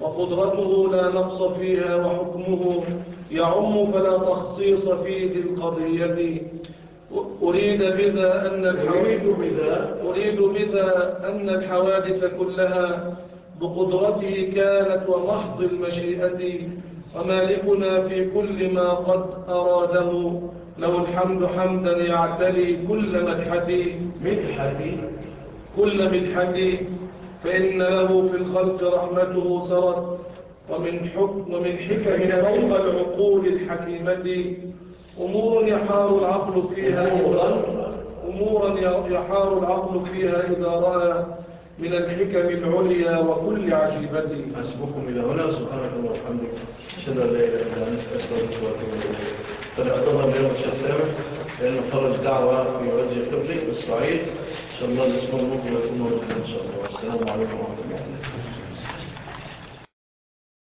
وقدرته لا نقص فيها وحكمه يعم فلا تخصيص في ذي القضية. أريد بذا أن أريد بذا أريد بذا أن الحوادث كلها بقدرته كانت ومحض المشيئة. ومالكنا في كل ما قد أراده. له الحمد حمدا يعتلي كل مدحتي. مدحتي. كل مدحتي. فإن له في الخلق رحمته سرت ومن حكم ومن حكم فوق العقول الحكيمة. أمور يحار العقل فيها أمورا يحار العقل فيها إذا رأى من الحكم العليا وكل عجيبة. حسبكم إلى هنا. سبحانك اللهم وبحمدك أشهد أن لا إله إلا أنت أستغفرك وأتوب إليك. قد أعتبر اليوم السابع. لأنه خرج دعوة في وجه قبلي بالصعيد إن شاء الله الأسبوع المقبل يكون موجود إن شاء الله. والسلام عليكم ورحمة الله.